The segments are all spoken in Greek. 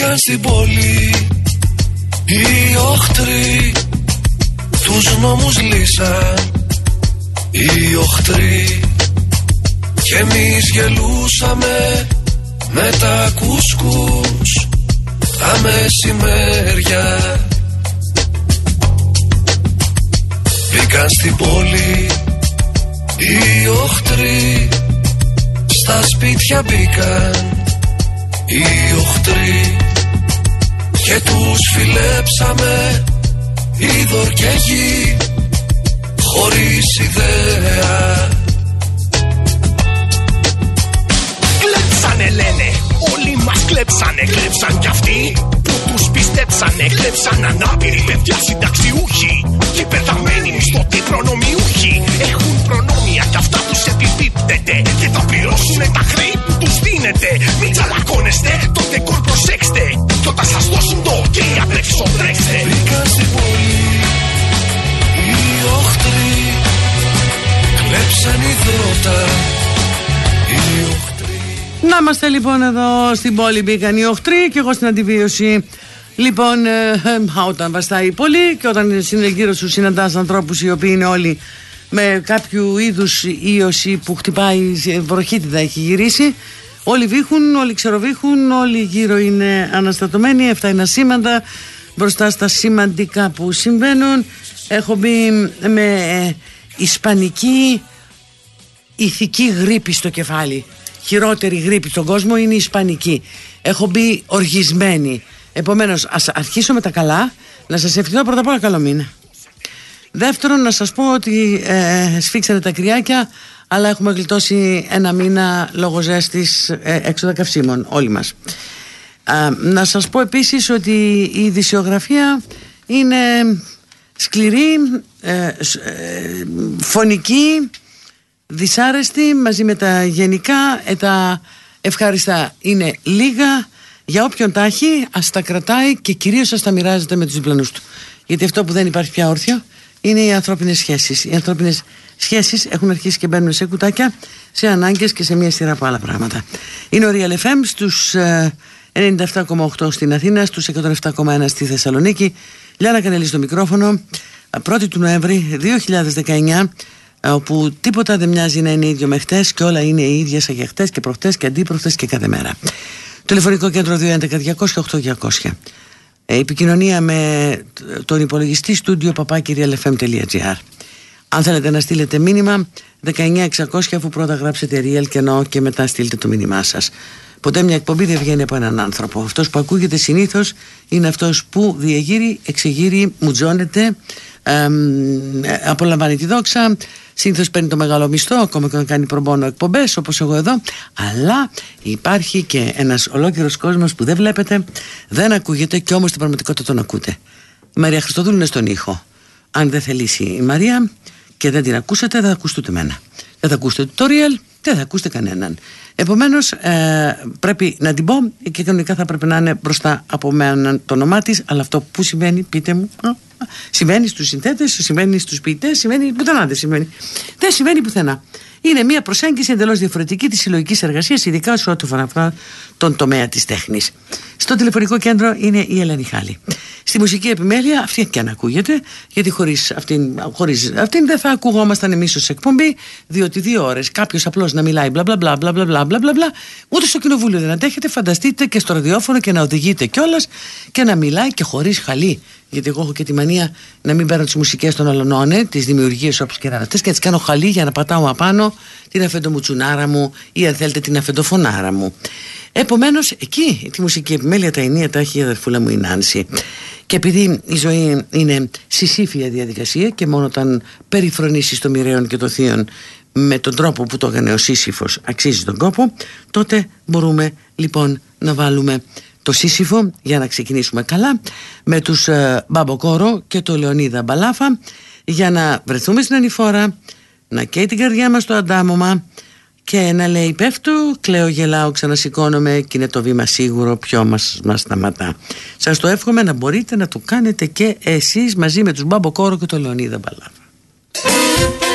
Μπήκαν στην πόλη. Οι οχτροί Τους νόμους λύσαν. Οι οχτροί Κι εμείς γελούσαμε με τα κουσκούς Τα μεσημέρια. Μπήκαν στην πόλη οι οχτροί Στα σπίτια μπήκαν οι οχτροί και τους φιλέψαμε είδωρ και γη χωρίς ιδέα. Κλέψανε λένε, όλοι μας κλέψανε, κλέψαν κι αυτοί που τους πιστέψανε, κλέψαν ανάπηροι παιδιά συνταξιούχοι και πεθαμένοι μισθωτοί προνομιούχοι έχουν προνόμια κι αυτά τους επιπίπτεται και θα πληρώσουν τα χρέη που τους δίνετε. Μην τσαλακώνεστε, το δεκόρ προσέξτε. Κι όταν σας δώσουν το ok απ' έξω τρέξτε. Μπήκα στην πόλη οι οχτροί. Κλέψαν υδρότα οι οχτροί. Να είμαστε λοιπόν εδώ στην πόλη μπήκαν οι οχτροί και εγώ στην αντιβίωση. Λοιπόν, ε, ε, όταν βαστάει πολύ και όταν είναι γύρω σου συναντάς ανθρώπους οι οποίοι είναι όλοι με κάποιο είδους ίωση που χτυπάει, ε, βροχίτιδα έχει γυρίσει. Όλοι βήχουν, όλοι ξεροβήχουν, όλοι γύρω είναι αναστατωμένοι, αυτά είναι ασήμαντα μπροστά στα σημαντικά που συμβαίνουν. Έχω μπει με ε, ισπανική ηθική γρήπη στο κεφάλι. Χειρότερη γρήπη στον κόσμο είναι η ισπανική. Έχω μπει οργισμένη. Επομένως, ας αρχίσω με τα καλά. Να σας ευχηθώ πρώτα απ' όλα καλό μήνα. Δεύτερον, να σας πω ότι ε, σφίξατε τα κρυάκια, αλλά έχουμε γλιτώσει ένα μήνα λόγω ζέστης ε, έξοδα καυσίμων, όλοι μας. να σας πω επίσης ότι η ειδησιογραφία είναι σκληρή, ε, σ- ε, φωνική, δυσάρεστη μαζί με τα γενικά ε, τα ευχάριστα είναι λίγα για όποιον τα έχει ας τα κρατάει και κυρίως ας τα μοιράζεται με τους διπλανούς του γιατί αυτό που δεν υπάρχει πια όρθιο είναι οι ανθρώπινες σχέσεις οι ανθρώπινες σχέσεις έχουν αρχίσει και μπαίνουν σε κουτάκια σε ανάγκες και σε μια σειρά από άλλα πράγματα είναι ο Real FM στους ε, 97,8 στην Αθήνα στους 107,1 στη Θεσσαλονίκη Λιάνα Κανελής στο μικρόφωνο 1η του Νοέμβρη 2019 ε, όπου τίποτα δεν μοιάζει να είναι ίδιο με χτες και όλα είναι οι ίδια σαν για χτες και προχτές και αντίπροχτέ και κάθε μέρα. Τηλεφωνικό κέντρο 211-200-8200. Ε, επικοινωνία με τον υπολογιστή στούντιο papakirialfm.gr. Αν θέλετε να στείλετε μήνυμα 19600 αφού πρώτα γράψετε real και no και μετά στείλτε το μήνυμά σας. Ποτέ μια εκπομπή δεν βγαίνει από έναν άνθρωπο. Αυτός που ακούγεται συνήθως είναι αυτός που διαγείρει, εξεγείρει, μουτζώνεται, εμ, ε, απολαμβάνει τη δόξα, συνήθως παίρνει το μεγάλο μισθό, ακόμα και όταν κάνει προμπόνο εκπομπές, όπως εγώ εδώ. Αλλά υπάρχει και ένας ολόκληρος κόσμος που δεν βλέπετε, δεν ακούγεται και όμως στην πραγματικότητα τον ακούτε. Η Μαρία Χριστοδούλου είναι στον ήχο. Αν δεν θελήσει η Μαρία και δεν την ακούσετε, δεν θα ακούσετε ούτε εμένα. Δεν θα ακούσετε το tutorial, δεν θα ακούσετε κανέναν. Επομένως, ε, πρέπει να την πω και κανονικά θα πρέπει να είναι μπροστά από μένα το όνομά της. Αλλά αυτό που συμβαίνει, πείτε μου. Α, α, Συμβαίνει στους συνθέτες, συμβαίνει στους ποιητές, συμβαίνει πουθενά δεν συμβαίνει. Δεν συμβαίνει πουθενά είναι μια προσέγγιση εντελώς διαφορετική της συλλογικής εργασίας, ειδικά σε ό,τι αφορά τον τομέα της τέχνης. Στο τηλεφωνικό κέντρο είναι η Ελένη Χάλη. Στη μουσική επιμέλεια, αυτή και αν ακούγεται, γιατί χωρίς αυτήν, χωρίς αυτήν δεν θα ακουγόμασταν εμείς ως εκπομπή, διότι δύο ώρες κάποιος απλώς να μιλάει μπλα μπλα μπλα μπλα μπλα μπλα μπλα, ούτε στο κοινοβούλιο δεν αντέχετε, φανταστείτε και στο ραδιόφωνο και να οδηγείτε κιόλας και να μιλάει και χωρίς χαλή. Γιατί εγώ έχω και τη μανία να μην παίρνω τις μουσικές των αλωνών, τις δημιουργίες όπως και να και τις κάνω χαλή για να πατάω απάνω την αφεντομουτσουνάρα μου ή αν θέλετε την αφεντοφωνάρα μου. Επομένως, εκεί τη μουσική επιμέλεια τα ενία τα έχει η αδερφούλα μου η Νάνση. Και επειδή η ζωή είναι συσήφια διαδικασία και μόνο όταν περιφρονήσεις το μοιραίων και το θείον με τον τρόπο που το έκανε ο Σύσυφος αξίζει τον κόπο, τότε μπορούμε λοιπόν να βάλουμε το Σίσυφο για να ξεκινήσουμε καλά με τους ε, Babo Koro και το Λεωνίδα Μπαλάφα για να βρεθούμε στην ανηφόρα, να καίει την καρδιά μας το αντάμωμα και να λέει πέφτω, κλαίω, γελάω, ξανασηκώνομαι και είναι το βήμα σίγουρο ποιο μας, μας σταματά. Σας το εύχομαι να μπορείτε να το κάνετε και εσείς μαζί με τους Babo Koro και το Λεωνίδα Μπαλάφα.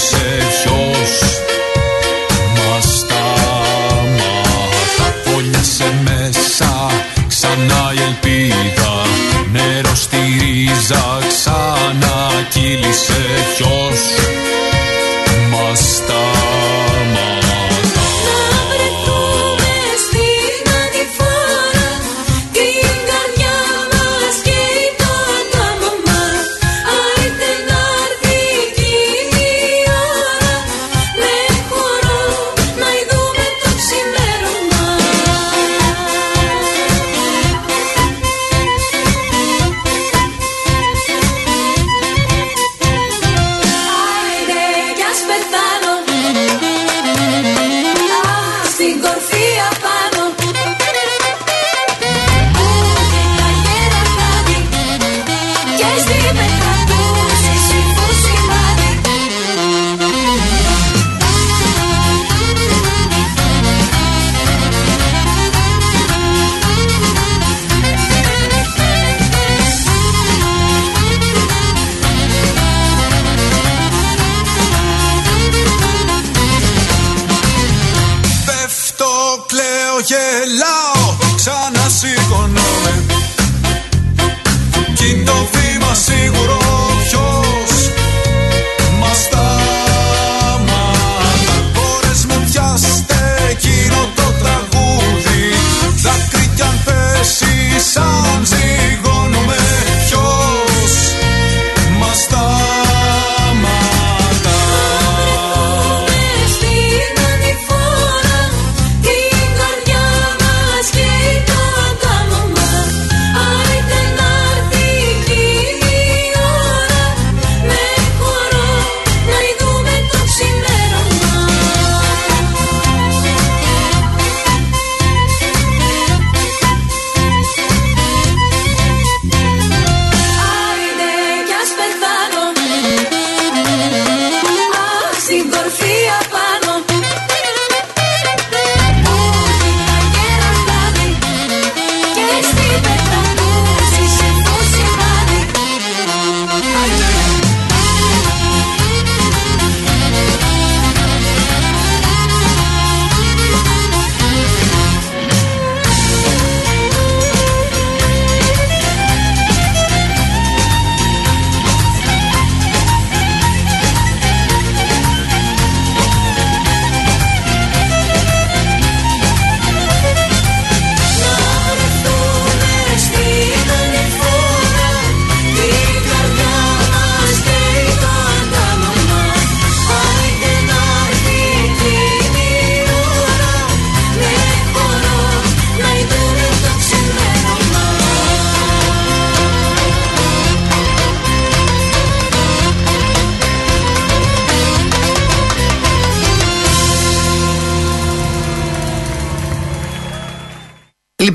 say.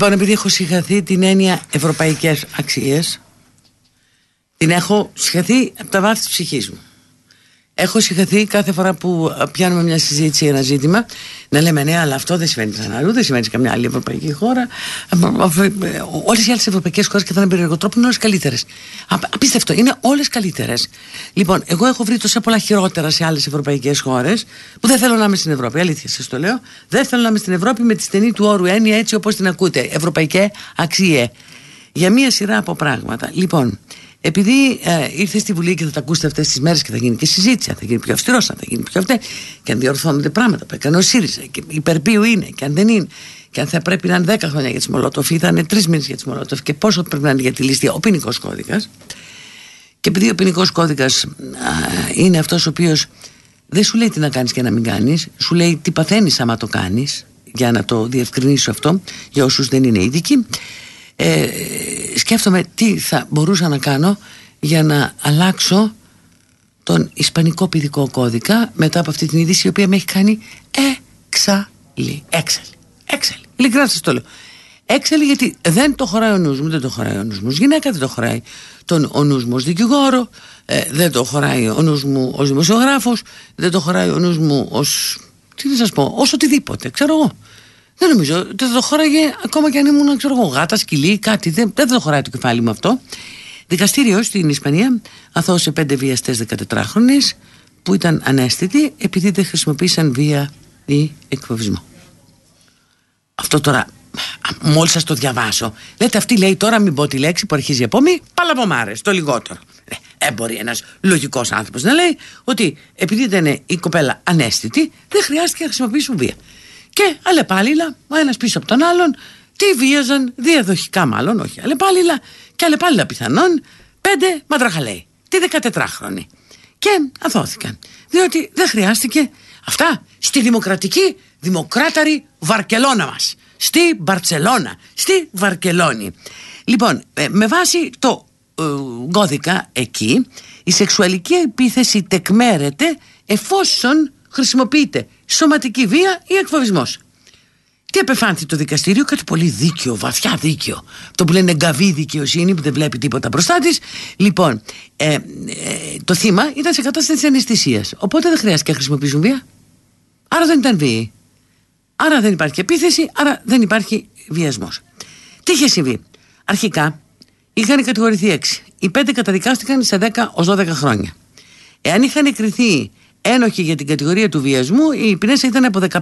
Λοιπόν, επειδή έχω συγχαθεί την έννοια ευρωπαϊκές αξίες, την έχω συγχαθεί από τα βάθη της ψυχής μου. Έχω συγχαθεί κάθε φορά που πιάνουμε μια συζήτηση για ένα ζήτημα να λέμε ναι, αλλά αυτό δεν συμβαίνει σαν αλλού, δεν συμβαίνει σε καμιά άλλη ευρωπαϊκή χώρα. Όλες οι άλλες ευρωπαϊκές χώρες και θα είναι περίεργο τρόπο είναι όλες καλύτερες. Απίστευτο, είναι όλες καλύτερες. Λοιπόν, εγώ έχω βρει τόσα πολλά χειρότερα σε άλλες ευρωπαϊκές χώρες που δεν θέλω να είμαι στην Ευρώπη. Αλήθεια σας το λέω. Δεν θέλω να είμαι στην Ευρώπη με τη στενή του όρου έννοια έτσι όπως την ακούτε. Ευρωπαϊκέ αξίε. Για μία σειρά από πράγματα. Λοιπόν, επειδή ε, ήρθε στη Βουλή και θα τα ακούσετε αυτές τις μέρες και θα γίνει και συζήτηση, θα γίνει πιο αυστηρός, θα γίνει πιο αυτό, και αν διορθώνονται πράγματα που έκανε ο ΣΥΡΙΖΑ και υπέρ ποιου είναι και αν δεν είναι, και αν θα πρέπει να είναι 10 χρόνια για τη Μολότοφ ή θα είναι 3 μήνες για τη Μολότοφ και πόσο πρέπει να είναι για τη λίστη ο ποινικός κώδικας. Και επειδή ο ποινικός κώδικας είναι αυτός ο οποίος δεν σου λέει τι να κάνεις και να μην κάνεις, σου λέει τι παθαίνεις άμα το κάνεις, για να το διευκρινίσω αυτό, για όσους δεν είναι ειδικοί ε, σκέφτομαι τι θα μπορούσα να κάνω για να αλλάξω τον Ισπανικό ποιδικό κώδικα μετά από αυτή την είδηση η οποία με έχει κάνει έξαλλη. Έξαλλη. Έξαλλη. Ειλικρινά σας το λέω. Έξαλλη γιατί δεν το χωράει ο νους μου, δεν το χωράει ο νους μου γυναίκα, δεν το χωράει τον, ο νους μου ως δικηγόρο, ε, δεν το χωράει ο νους μου ως δημοσιογράφος, δεν το χωράει ο νους μου ως, τι να σας πω, ως οτιδήποτε, ξέρω εγώ. Δεν νομίζω. Δεν το χώραγε ακόμα και αν ήμουν, ξέρω εγώ, γάτας, σκυλί, κάτι. Δεν, δεν το χωράει το κεφάλι μου αυτό. Δικαστήριο στην Ισπανία αθώωσε πέντε βιαστές 14χρονε που ήταν ανέστητοι επειδή δεν χρησιμοποίησαν βία ή εκφοβισμό. Αυτό τώρα μόλις σας το διαβάσω λέτε αυτή λέει τώρα μην πω τη λέξη που αρχίζει από μη παλαβομάρες το λιγότερο ε, μπορεί ένας λογικός άνθρωπος να λέει ότι επειδή ήταν η κοπέλα ανέστητη δεν χρειάστηκε να χρησιμοποιήσουν βία και αλλεπάλληλα ο ένας πίσω από τον άλλον τι βίαζαν διαδοχικά μάλλον όχι αλλεπάλληλα και αλλεπάλληλα πιθανόν πέντε μαντραχαλέοι τη 14χρονη και αθώθηκαν διότι δεν χρειάστηκε αυτά στη δημοκρατική δημοκράταρη Βαρκελώνα μας στη Μπαρτσελώνα στη Βαρκελόνη. Λοιπόν ε, με βάση το ε, κώδικα εκεί η σεξουαλική επίθεση τεκμέρεται εφόσον χρησιμοποιείται σωματική βία ή εκφοβισμός τι επεφάνθη το δικαστήριο, κάτι πολύ δίκαιο, βαθιά δίκαιο. Το που λένε γκαβή δικαιοσύνη που δεν βλέπει τίποτα μπροστά της. Λοιπόν, ε, ε, το θύμα ήταν σε κατάσταση αναισθησίας. Οπότε δεν χρειάστηκε να χρησιμοποιήσουν βία. Άρα δεν ήταν βίαιη. Άρα δεν υπάρχει επίθεση, άρα δεν υπάρχει βιασμός. Τι είχε συμβεί. Αρχικά είχαν κατηγορηθεί 6. Οι 5 καταδικάστηκαν σε 10 ως 12 χρόνια. Εάν είχαν εκριθεί ένοχοι για την κατηγορία του βιασμού, η ποινές ήταν από 15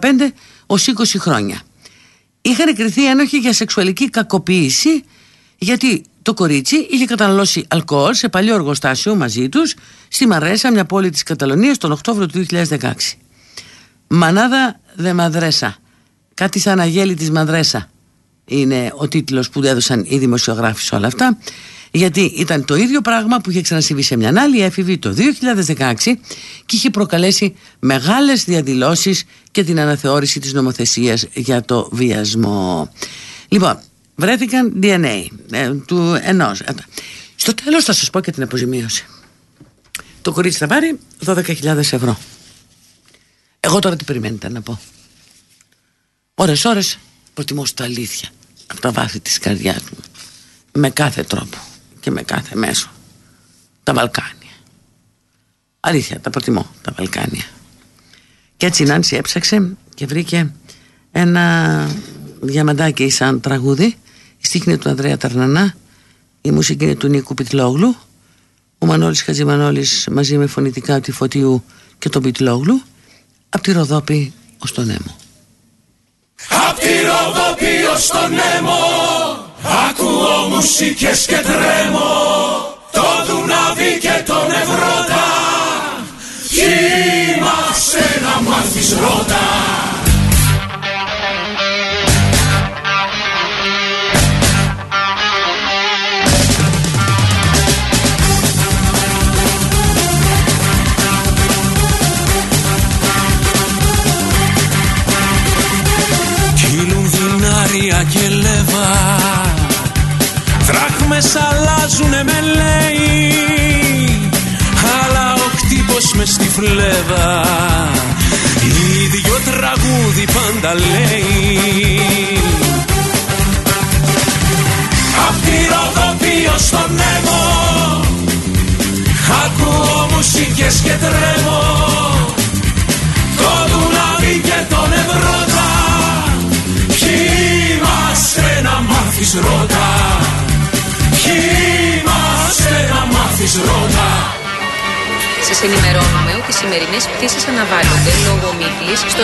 ως 20 χρόνια είχαν εκριθεί ένοχοι για σεξουαλική κακοποίηση γιατί το κορίτσι είχε καταναλώσει αλκοόλ σε παλιό εργοστάσιο μαζί τους στη Μαρέσα, μια πόλη της Καταλωνίας, τον Οκτώβριο του 2016. Μανάδα δε Μαδρέσα. Κάτι σαν αγέλη της Μαδρέσα είναι ο τίτλος που έδωσαν οι δημοσιογράφοι σε όλα αυτά γιατί ήταν το ίδιο πράγμα που είχε ξανασυμβεί σε μια άλλη έφηβη το 2016 και είχε προκαλέσει μεγάλες διαδηλώσεις και την αναθεώρηση της νομοθεσίας για το βιασμό. Λοιπόν, βρέθηκαν DNA ε, του ενός. Στο τέλος θα σας πω και την αποζημίωση. Το κορίτσι θα πάρει 12.000 ευρώ. Εγώ τώρα τι περιμένετε να πω. Ώρες ώρες προτιμώ στα αλήθεια από τα βάθη της καρδιάς μου με κάθε τρόπο και με κάθε μέσο. Τα Βαλκάνια. Αλήθεια τα προτιμώ τα Βαλκάνια. Και έτσι η Νάνση έψαξε και βρήκε ένα διαμαντάκι σαν τραγούδι. Η στίχνη του Ανδρέα Ταρνανά η μουσική είναι του Νίκου Πιτλόγλου ο Μανώλης Χατζημανώλης μαζί με φωνητικά του Φωτιού και τον Πιτλόγλου από τη Ροδόπη ως τον Νέμο. Απ' τη Ροδόπη ως τον Νέμο Ακούω μουσικές και τρέμω Το Δουνάβι και τον Ευρώτα Κι είμαστε να μάθεις ρώτα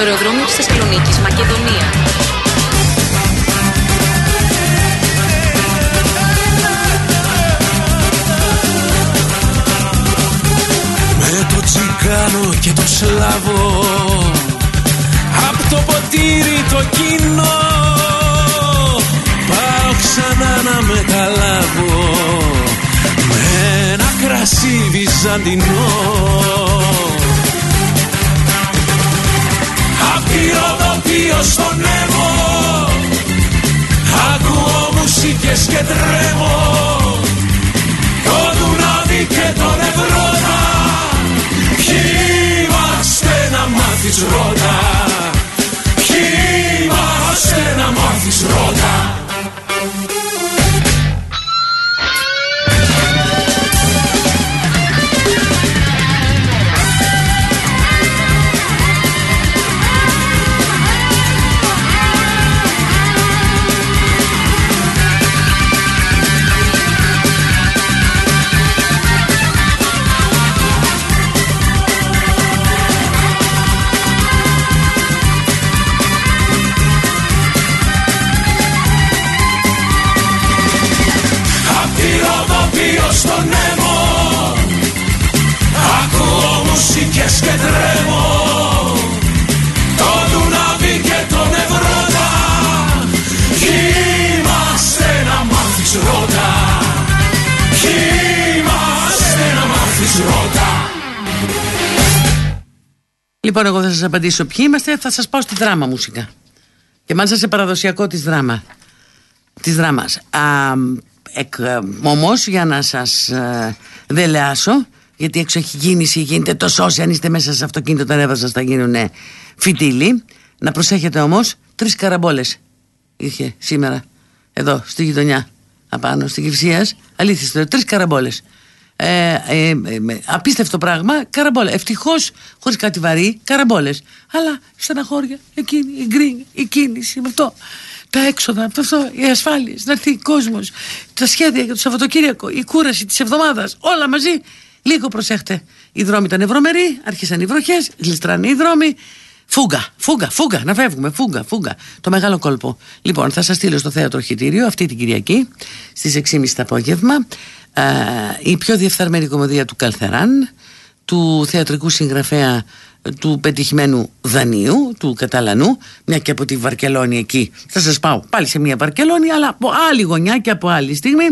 αεροδρόμιο της Θεσσαλονίκης Μακεδονία. Με το τσικάνο και το σλάβο Απ' το ποτήρι το κοινό Πάω ξανά να μεταλάβω Με ένα κρασί βυζαντινό Απ' τη Ροδοπίο στον νεύο Ακούω μουσικές και τρέμω. Το Δουνάβι και τον Ευρώνα Ποιοι είμαστε να μάθεις ρώτα. Ποιοι είμαστε να μάθεις ρώτα Λοιπόν, εγώ θα σας απαντήσω ποιοι είμαστε, θα σας πάω στη δράμα μουσικά. Και μάλιστα σε παραδοσιακό της δράμα. Της δράμας. Όμω, για να σας ε, δελεάσω, γιατί έξω έχει κίνηση, γίνεται τόσο όσοι αν είστε μέσα σε αυτοκίνητο, τα νεύρα σας θα γίνουν φιτίλοι. Να προσέχετε όμως, τρεις καραμπόλες είχε σήμερα εδώ στη γειτονιά απάνω, στη Κυψία. Αλήθεια, τρεις καραμπόλες. Ε, ε, ε, απίστευτο πράγμα, καραμπόλες. Ευτυχώς χωρίς κάτι βαρύ, καραμπόλες. Αλλά στεναχώρια, εκείνη, η γκρίνη, η κίνηση, με αυτό. Τα έξοδα, αυτό, οι ασφάλειες, να έρθει ο κόσμος, τα σχέδια για το Σαββατοκύριακο, η κούραση της εβδομάδας, όλα μαζί. Λίγο προσέχτε. Οι δρόμοι ήταν ευρωμεροί, άρχισαν οι βροχές, γλιστράνε οι δρόμοι. Φούγκα, φούγκα, φούγκα, να φεύγουμε, φούγκα, φούγκα. Το μεγάλο κόλπο. Λοιπόν, θα σας στείλω στο θέατρο Χιτήριο αυτή την Κυριακή στις 6.30 το απόγευμα. Ε, η πιο διεφθαρμένη κομμωδία του Καλθεράν, του θεατρικού συγγραφέα του πετυχημένου δανείου, του Καταλανού, μια και από τη Βαρκελόνη εκεί. Θα σας πάω πάλι σε μια Βαρκελόνη, αλλά από άλλη γωνιά και από άλλη στιγμή.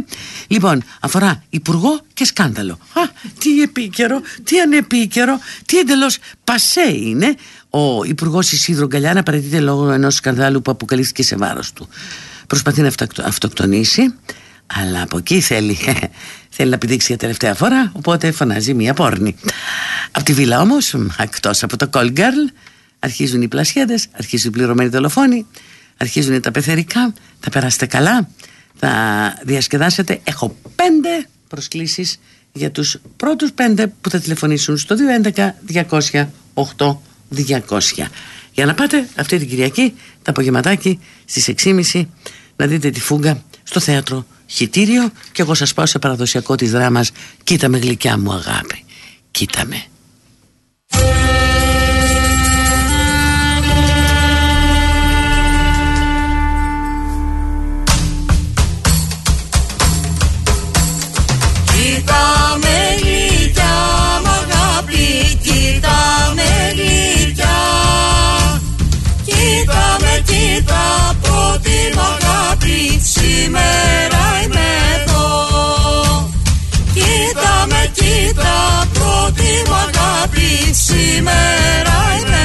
Λοιπόν, αφορά υπουργό και σκάνδαλο. Α, τι επίκαιρο, τι ανεπίκαιρο, τι εντελώς πασέ είναι ο υπουργός Ισίδρο Γκαλιάνα παραιτείται λόγω ενός σκανδάλου που αποκαλύφθηκε σε βάρος του. Προσπαθεί να αυτοκτονήσει, αλλά από εκεί θέλει, θέλει να πηδήξει για τελευταία φορά, οπότε φωνάζει μία πόρνη. Από τη βίλα όμως, εκτός από το call girl, αρχίζουν οι πλασιέδες, αρχίζουν οι πληρωμένοι δολοφόνοι, αρχίζουν τα πεθερικά, θα περάσετε καλά, θα διασκεδάσετε. Έχω πέντε προσκλήσεις για τους πρώτους πέντε που θα τηλεφωνήσουν στο 211 200 200. Για να πάτε αυτή την Κυριακή, τα απογευματάκι στις 6.30 να δείτε τη φούγκα στο θέατρο Χιτήριο και εγώ σας πάω σε παραδοσιακό της δράμας «Κοίτα με γλυκιά μου αγάπη, κοίτα με». μέρα είμαι εδώ. Κοίτα με, κοίτα, πρώτη μου αγάπη. Σήμερα είμαι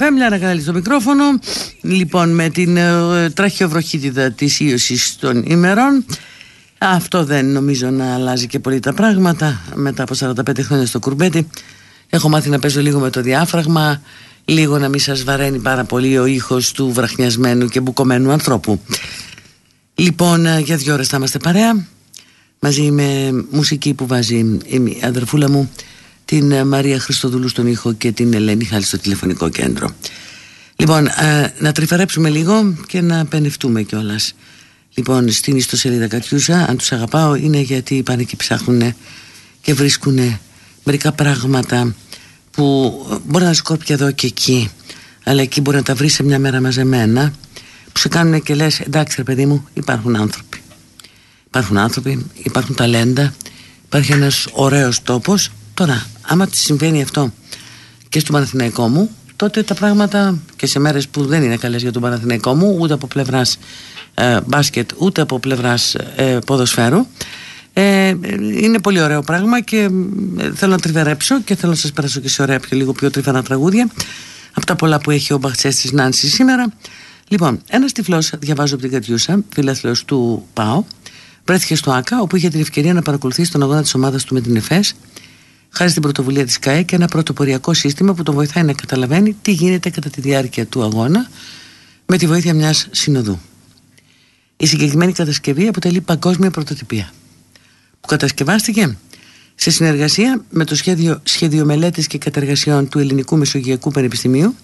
επιπίπτεται. Είναι ο Real FM, Λιάνα στο μικρόφωνο. Λοιπόν, με την ε, τραχιοβροχίτητα της ίωσης των ημερών αυτό δεν νομίζω να αλλάζει και πολύ τα πράγματα μετά από 45 χρόνια στο κουρμπέτι έχω μάθει να παίζω λίγο με το διάφραγμα λίγο να μην σας βαραίνει πάρα πολύ ο ήχος του βραχνιασμένου και μπουκωμένου ανθρώπου λοιπόν ε, για δύο ώρες θα είμαστε παρέα μαζί με μουσική που βάζει η αδερφούλα μου την ε, Μαρία Χριστοδούλου στον ήχο και την Ελένη Χάλη στο τηλεφωνικό κέντρο λοιπόν ε, να τρυφαρέψουμε λίγο και να πενευτούμε κιόλας Λοιπόν, στην ιστοσελίδα Κατιούσα, αν τους αγαπάω, είναι γιατί πάνε και ψάχνουν και βρίσκουν μερικά πράγματα που μπορεί να σκόρπια εδώ και εκεί, αλλά εκεί μπορεί να τα βρεις σε μια μέρα μαζεμένα, που σε κάνουν και λες, εντάξει ρε παιδί μου, υπάρχουν άνθρωποι. Υπάρχουν άνθρωποι, υπάρχουν ταλέντα, υπάρχει ένας ωραίος τόπος. Τώρα, άμα τη συμβαίνει αυτό και στο Παναθηναϊκό μου, τότε τα πράγματα και σε μέρες που δεν είναι καλές για τον Παναθηναϊκό μου, ούτε από πλευράς ε, μπάσκετ ούτε από πλευράς ε, ποδοσφαίρου ε, είναι πολύ ωραίο πράγμα και ε, θέλω να τριβερέψω και θέλω να σας περάσω και σε ωραία πιο λίγο πιο τριφανά τραγούδια από τα πολλά που έχει ο Μπαχτσές της Νάνσης σήμερα. Λοιπόν ένας τυφλός διαβάζω από την Κατιούσα φιλάθλος του ΠΑΟ βρέθηκε στο ΆΚΑ όπου είχε την ευκαιρία να παρακολουθήσει τον αγώνα της ομάδας του με την ΕΦΕΣ χάρη στην πρωτοβουλία της ΚΑΕ και ένα πρωτοποριακό σύστημα που τον βοηθάει να καταλαβαίνει τι γίνεται κατά τη διάρκεια του αγώνα με τη βοήθεια μιας συνοδού. Η συγκεκριμένη κατασκευή αποτελεί παγκόσμια πρωτοτυπία που κατασκευάστηκε σε συνεργασία με το σχέδιο σχεδιομελέτης και κατεργασιών του Ελληνικού Μεσογειακού Πανεπιστημίου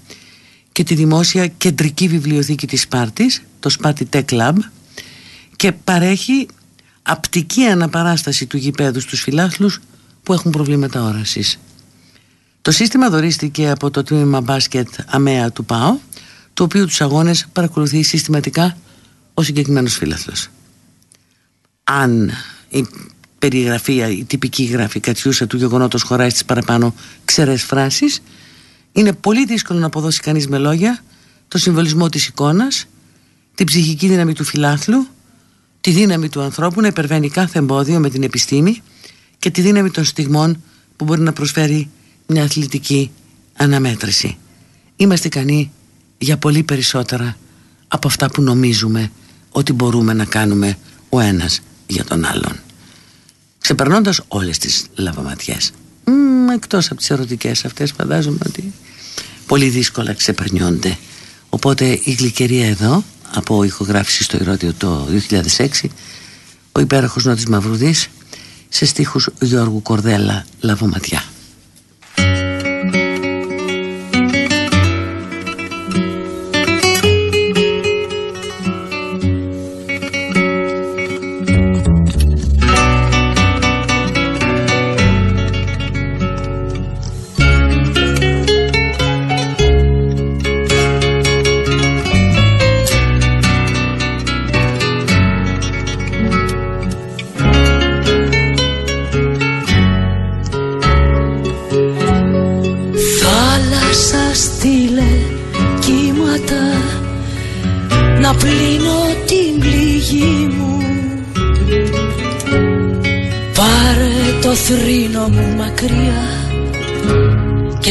και τη δημόσια κεντρική βιβλιοθήκη της Σπάρτης, το Σπάρτη Tech Lab και παρέχει απτική αναπαράσταση του γηπέδου στους φιλάθλους που έχουν προβλήματα όρασης. Το σύστημα δορίστηκε από το τμήμα μπάσκετ ΑΜΕΑ του ΠΑΟ, το οποίο τους αγώνες παρακολουθεί συστηματικά ο συγκεκριμένος φίλαθλος. Αν η περιγραφή, η τυπική γράφη κατσιούσα του γεγονότος χωράει στις παραπάνω ξερές φράσεις, είναι πολύ δύσκολο να αποδώσει κανείς με λόγια το συμβολισμό της εικόνας, την ψυχική δύναμη του φιλάθλου, τη δύναμη του ανθρώπου να υπερβαίνει κάθε εμπόδιο με την επιστήμη και τη δύναμη των στιγμών που μπορεί να προσφέρει μια αθλητική αναμέτρηση. Είμαστε ικανοί για πολύ περισσότερα από αυτά που νομίζουμε ό,τι μπορούμε να κάνουμε ο ένας για τον άλλον ξεπερνώντας όλες τις λαβαματιές Μ, εκτός από τις ερωτικές αυτές φαντάζομαι ότι πολύ δύσκολα ξεπερνιόνται οπότε η γλυκερία εδώ από ηχογράφηση στο Ηρώτιο το 2006 ο υπέροχος Νότης Μαυρουδής σε στίχους Γιώργου Κορδέλα Λαβοματιά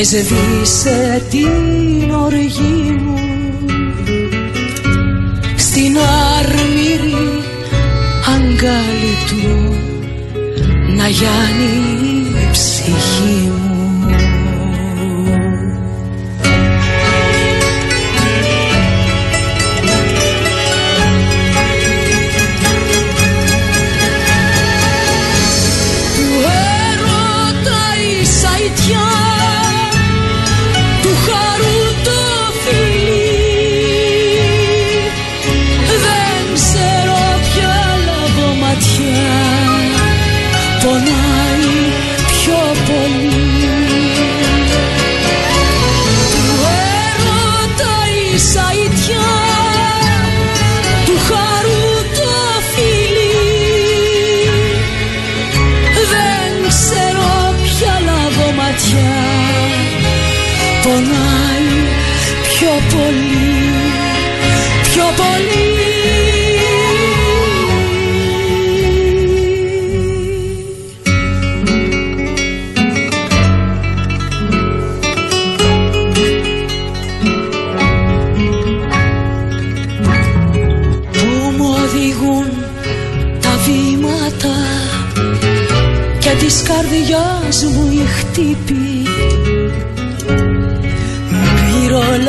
σβήσε την οργή μου. Στην αρμήρη αγκάλι του να γιάνει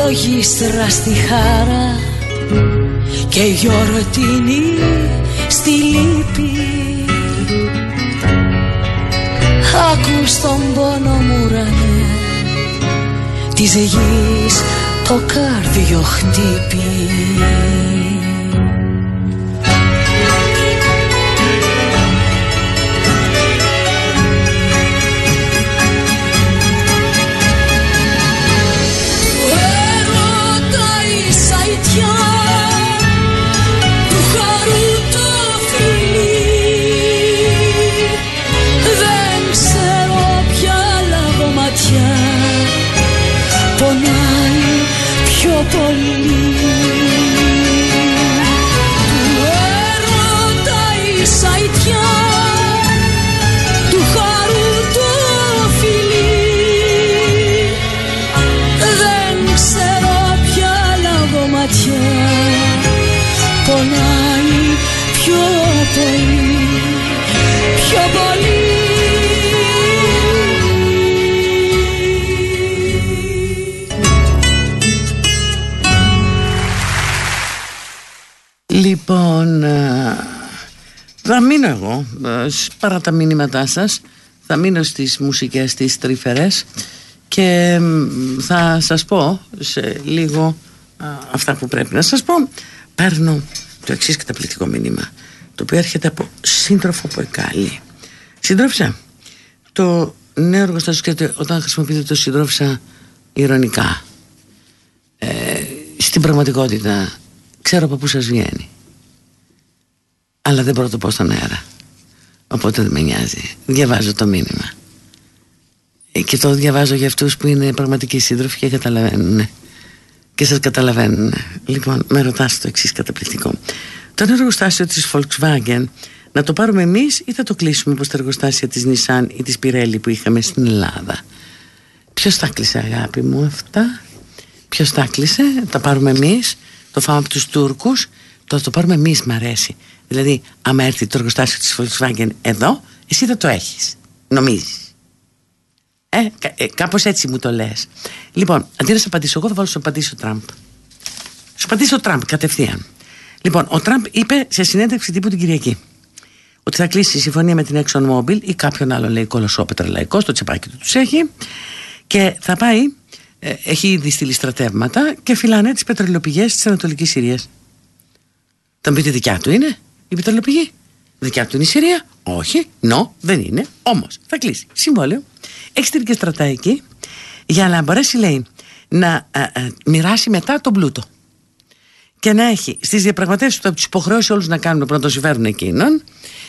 Μυρολογίστρα στη χάρα και γιορτινή στη λύπη. Άκου τον πόνο μου ρανέ της γης το κάρδιο χτύπη θα μείνω εγώ. Ε, παρά τα μήνυματά σας. Θα μείνω στις μουσικές τις τρυφερές. Και θα σας πω σε λίγο αυτά που πρέπει να σας πω. Παίρνω το εξής καταπληκτικό μήνυμα το οποίο έρχεται από σύντροφο που εκάλει σύντροφισα το νέο εργοστάσιο ξέρετε όταν χρησιμοποιείτε το σύντροφισα ηρωνικά ε, στην πραγματικότητα ξέρω από πού σας βγαίνει αλλά δεν μπορώ να το πω στον αέρα. Οπότε δεν με νοιάζει. Διαβάζω το μήνυμα. Ε, και το διαβάζω για αυτούς που είναι πραγματικοί σύντροφοι και καταλαβαίνουν. Και σας καταλαβαίνουν. Λοιπόν με ρωτάς το εξής καταπληκτικό. Το εργοστάσιο της Volkswagen να το πάρουμε εμείς ή θα το κλείσουμε όπως τα εργοστάσια της Nissan ή της Pirelli που είχαμε στην Ελλάδα; Ποιος τα κλείσε αγάπη μου αυτά; Ποιος τα κλείσε Τα πάρουμε εμείς; Το φάμε από τους Τούρκους; Το το πάρουμε εμείς μ' αρέσει Δηλαδή άμα έρθει το εργοστάσιο της Volkswagen εδώ Εσύ θα το έχεις. Νομίζεις. Ε, ε, κάπως έτσι μου το λες. Λοιπόν, αντί να σου απαντήσω εγώ θα βάλω σου απαντήσω Τραμπ. Σου απαντήσω Τραμπ κατευθείαν. Λοιπόν, ο Τραμπ είπε σε συνέντευξη τύπου την Κυριακή ότι θα κλείσει συμφωνία με την ExxonMobil ή κάποιον άλλο λέει κολοσσό πετρελαϊκό, στο τσεπάκι του τους έχει και θα πάει, ε, έχει ήδη στείλει στρατεύματα και φυλάνε τις πετρελαιοπηγές της Ανατολικής Συρίας. Θα μου πείτε δικιά του είναι η πετρελαιοπηγή. Δικιά του είναι η Συρία. Όχι, νο, δεν είναι. Όμως θα κλείσει συμβόλαιο. Έχει στείλει και στρατά εκεί για να μπορέσει λέει να α, ε, α, ε, μοιράσει μετά τον πλούτο και να έχει στις διαπραγματεύσεις που θα του υποχρεώσεις όλους να κάνουν που να το συμφέρουν εκείνον,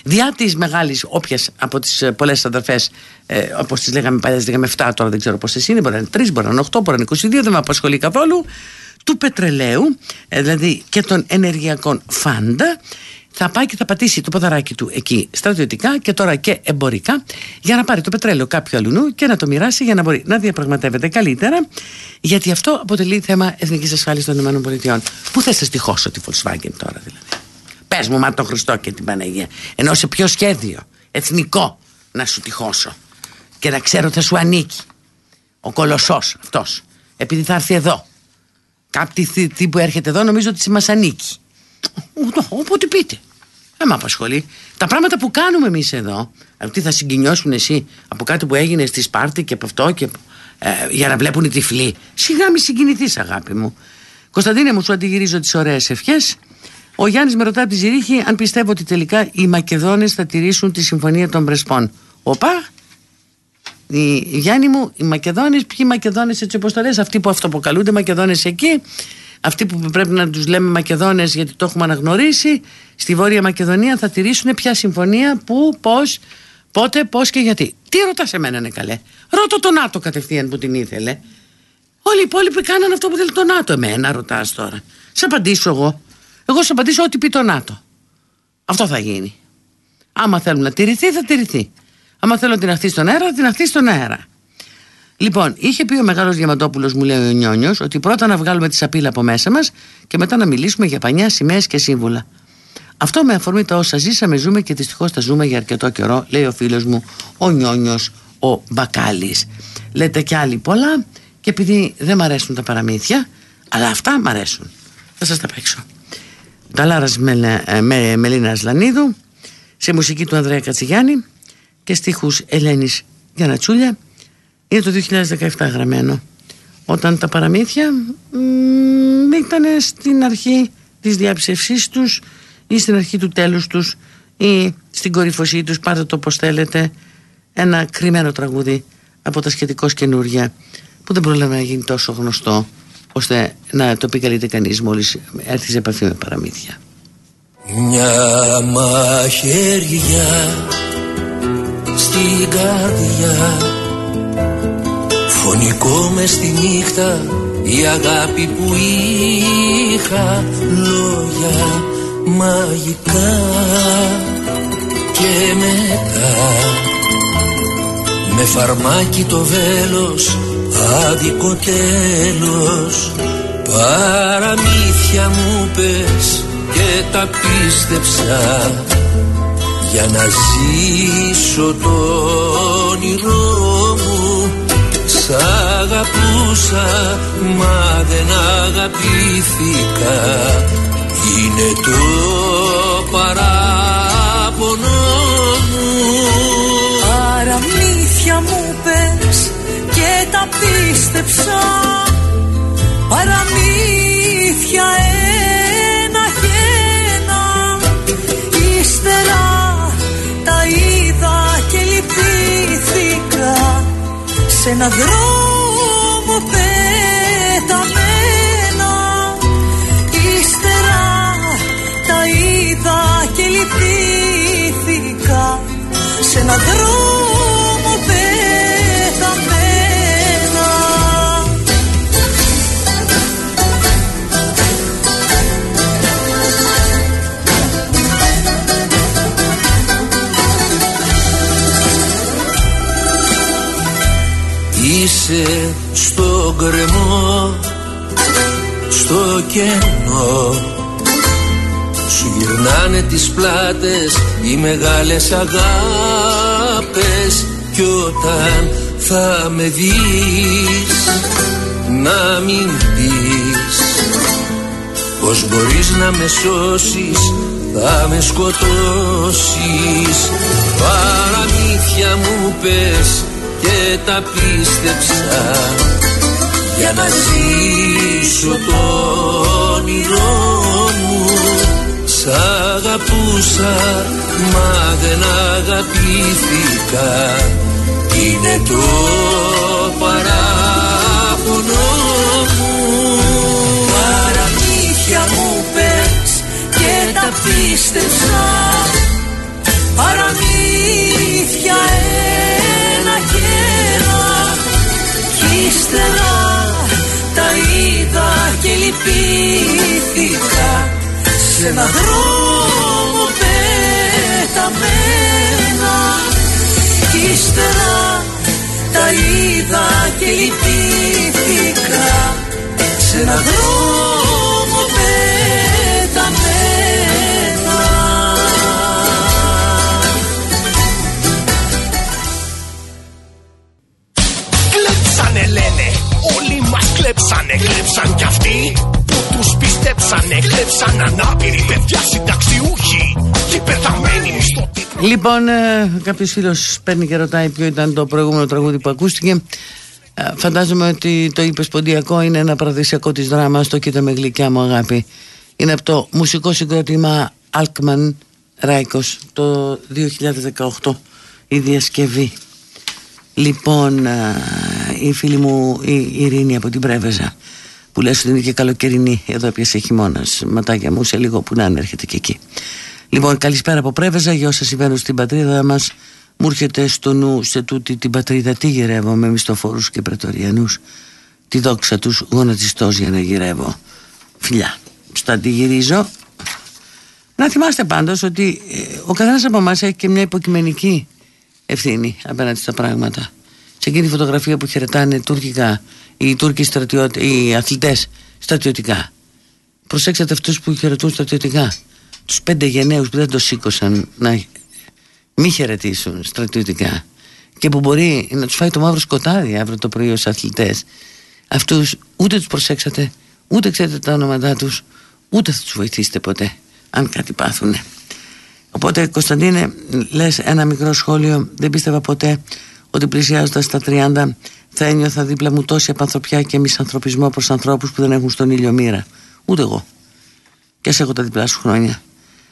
διά της μεγάλης όποιας από τις ε, πολλές αδερφές, ε, όπως τις λέγαμε παλιά, λέγαμε 7, τώρα δεν ξέρω πόσες είναι, μπορεί να είναι 3, μπορεί να είναι 8, μπορεί να είναι 22, δεν με απασχολεί καθόλου, του πετρελαίου, ε, δηλαδή και των ενεργειακών φάντα, θα πάει και θα πατήσει το ποδαράκι του εκεί στρατιωτικά και τώρα και εμπορικά για να πάρει το πετρέλαιο κάποιου αλλού και να το μοιράσει για να μπορεί να διαπραγματεύεται καλύτερα γιατί αυτό αποτελεί θέμα εθνικής ασφάλειας των ΗΠΑ. Πού θες να στοιχώσω τη Volkswagen τώρα δηλαδή; Πες μου μα τον Χριστό και την Παναγία. Ενώ σε ποιο σχέδιο εθνικό να σου τυχώσω και να ξέρω θα σου ανήκει ο κολοσσός αυτός επειδή θα έρθει εδώ. Κάποιοι που έρχεται εδώ νομίζω ότι μας ανήκει. Όποτε πείτε. Δεν με απασχολεί. Τα πράγματα που κάνουμε εμείς εδώ, αυτοί θα συγκινιώσουν εσύ από κάτι που έγινε στη Σπάρτη και από αυτό και ε, για να βλέπουν οι τυφλοί. Σιγά μη συγκινηθείς, αγάπη μου. Κωνσταντίνε μου, σου αντιγυρίζω τις ωραίες ευχές. Ο Γιάννης με ρωτά από τη Ζηρίχη αν πιστεύω ότι τελικά οι Μακεδόνες θα τηρήσουν τη συμφωνία των Πρεσπών. Οπα, οι, Γιάννη μου, οι Μακεδόνες, ποιοι Μακεδόνες έτσι όπως το λες, αυτοί που αυτοποκαλούνται Μακεδόνες εκεί, αυτοί που πρέπει να τους λέμε Μακεδόνες γιατί το έχουμε αναγνωρίσει στη Βόρεια Μακεδονία θα τηρήσουν ποια συμφωνία, πού, πώς, πότε, πώς και γιατί. Τι ρωτάς εμένα είναι καλέ. Ρώτα το ΝΑΤΟ κατευθείαν που την ήθελε. Όλοι οι υπόλοιποι κάνανε αυτό που θέλει το ΝΑΤΟ. Εμένα ρωτάς τώρα. Σε απαντήσω εγώ. Εγώ σε απαντήσω ό,τι πει το ΝΑΤΟ. Αυτό θα γίνει. Άμα θέλουν να τηρηθεί, θα τηρηθεί. Άμα θέλουν να την αχθεί στον αέρα, θα την αχθεί στον αέρα. Λοιπόν, είχε πει ο μεγάλος Διαμαντόπουλος, μου λέει ο Νιόνιος, ότι πρώτα να βγάλουμε τη σαπίλα από μέσα μας και μετά να μιλήσουμε για πανιά, σημαίες και σύμβουλα. Αυτό με αφορμή τα όσα ζήσαμε, ζούμε και δυστυχώς τα ζούμε για αρκετό καιρό, λέει ο φίλος μου ο Νιόνιος ο Μπακάλι. Λέτε κι άλλοι πολλά και επειδή δεν μ' αρέσουν τα παραμύθια, αλλά αυτά μ' αρέσουν. Θα σας τα παίξω. Τα Λάρα με, με, Μελίνα Ασλανίδου, σε μουσική του Ανδρέα Κατσιγιάννη και στίχους Ελένης Γιανατσούλια. Είναι το 2017 γραμμένο. Όταν τα παραμύθια ήταν στην αρχή της διαψευσής τους ή στην αρχή του τέλους τους ή στην κορυφωσή τους, πάρτε το πως θέλετε, ένα κρυμμένο τραγούδι από τα σχετικώς καινούργια που δεν πρόλαβε να γίνει τόσο γνωστό ώστε να το πει καλύτερα κανείς μόλις έρθει σε επαφή με παραμύθια. Μια μαχαιριά στην καρδιά Φωνικό μες στη νύχτα η αγάπη που είχα Λόγια μαγικά. Και μετά Με φαρμάκι το βέλος άδικο τέλος Παραμύθια μου πες και τα πίστεψα. Για να ζήσω το όνειρό μου Σ' αγαπούσα μα δεν αγαπήθηκα. Είναι το παράπονο μου. Παραμύθια μου πες και τα πίστεψα. Παραμύθια ένα Σε ένα δρόμο Είσαι στο γκρεμό, στο κενό. Σου γυρνάνε τις πλάτες οι μεγάλες αγάπες Κι όταν θα με δεις να μην πεις Πως μπορείς να με σώσεις θα με σκοτώσεις. Παραμύθια μου πες και τα πίστεψα. Για να ζήσω το όνειρό μου Σ' αγαπούσα μα δεν αγαπήθηκα. Είναι το παράπονο μου. Παραμύθια μου πες και τα πίστεψα. Παραμύθια και λυπήθηκα Σε ένα δρόμο πεταμένα. Κι ύστερα τα είδα και λυπήθηκα Σε ένα δρόμο κλέψανε Κλέψαν κι αυτοί που τους πιστέψανε Κλέψαν ανάπηροι παιδιά συνταξιούχοι Και πεθαμένοι μισθωτοί Λοιπόν, ε, κάποιος φίλος παίρνει και ρωτάει ποιο ήταν το προηγούμενο τραγούδι που ακούστηκε. Ε, φαντάζομαι ότι το είπε ποντιακό είναι ένα παραδοσιακό της δράμα. Το κοίτα με γλυκιά μου αγάπη. Είναι από το μουσικό συγκρότημα Alkman Ράικος το 2018 η διασκευή. Λοιπόν, ε, η φίλη μου η Ειρήνη από την Πρέβεζα που λες ότι είναι και καλοκαιρινή εδώ πιασε χειμώνας. Ματάκια μου σε λίγο που να είναι, έρχεται και εκεί. Λοιπόν, καλησπέρα από Πρέβεζα για όσα συμβαίνουν στην πατρίδα μας. Μου έρχεται στο νου σε τούτη την πατρίδα τι γυρεύω με μισθοφόρους και πρετοριανούς. Τη δόξα τους γονατιστός για να γυρεύω. Φιλιά. Στα τη γυρίζω. Να θυμάστε πάντως ότι ε, ο καθένας από εμάς έχει και μια υποκειμενική ευθύνη απέναντι στα πράγματα. Σε εκείνη τη φωτογραφία που χαιρετάνε τουρκικά οι Τούρκοι στρατιώτε, οι αθλητές στρατιωτικά. Προσέξτε αυτούς που χαιρετούν στρατιωτικά. τους πέντε γενναίους που δεν το σήκωσαν να μη χαιρετήσουν στρατιωτικά και που μπορεί να τους φάει το μαύρο σκοτάδι αύριο το πρωί ως αθλητές αυτούς ούτε τους προσέξατε ούτε ξέρετε τα ονόματά τους ούτε θα τους βοηθήσετε ποτέ αν κάτι πάθουνε οπότε Κωνσταντίνε λες ένα μικρό σχόλιο δεν πίστευα ποτέ ότι πλησιάζοντας τα 30 θα ένιωθα δίπλα μου τόση απανθρωπιά και μισανθρωπισμό προς ανθρώπους που δεν έχουν στον ήλιο μοίρα. Ούτε εγώ. Και σε έχω τα διπλά σου χρόνια.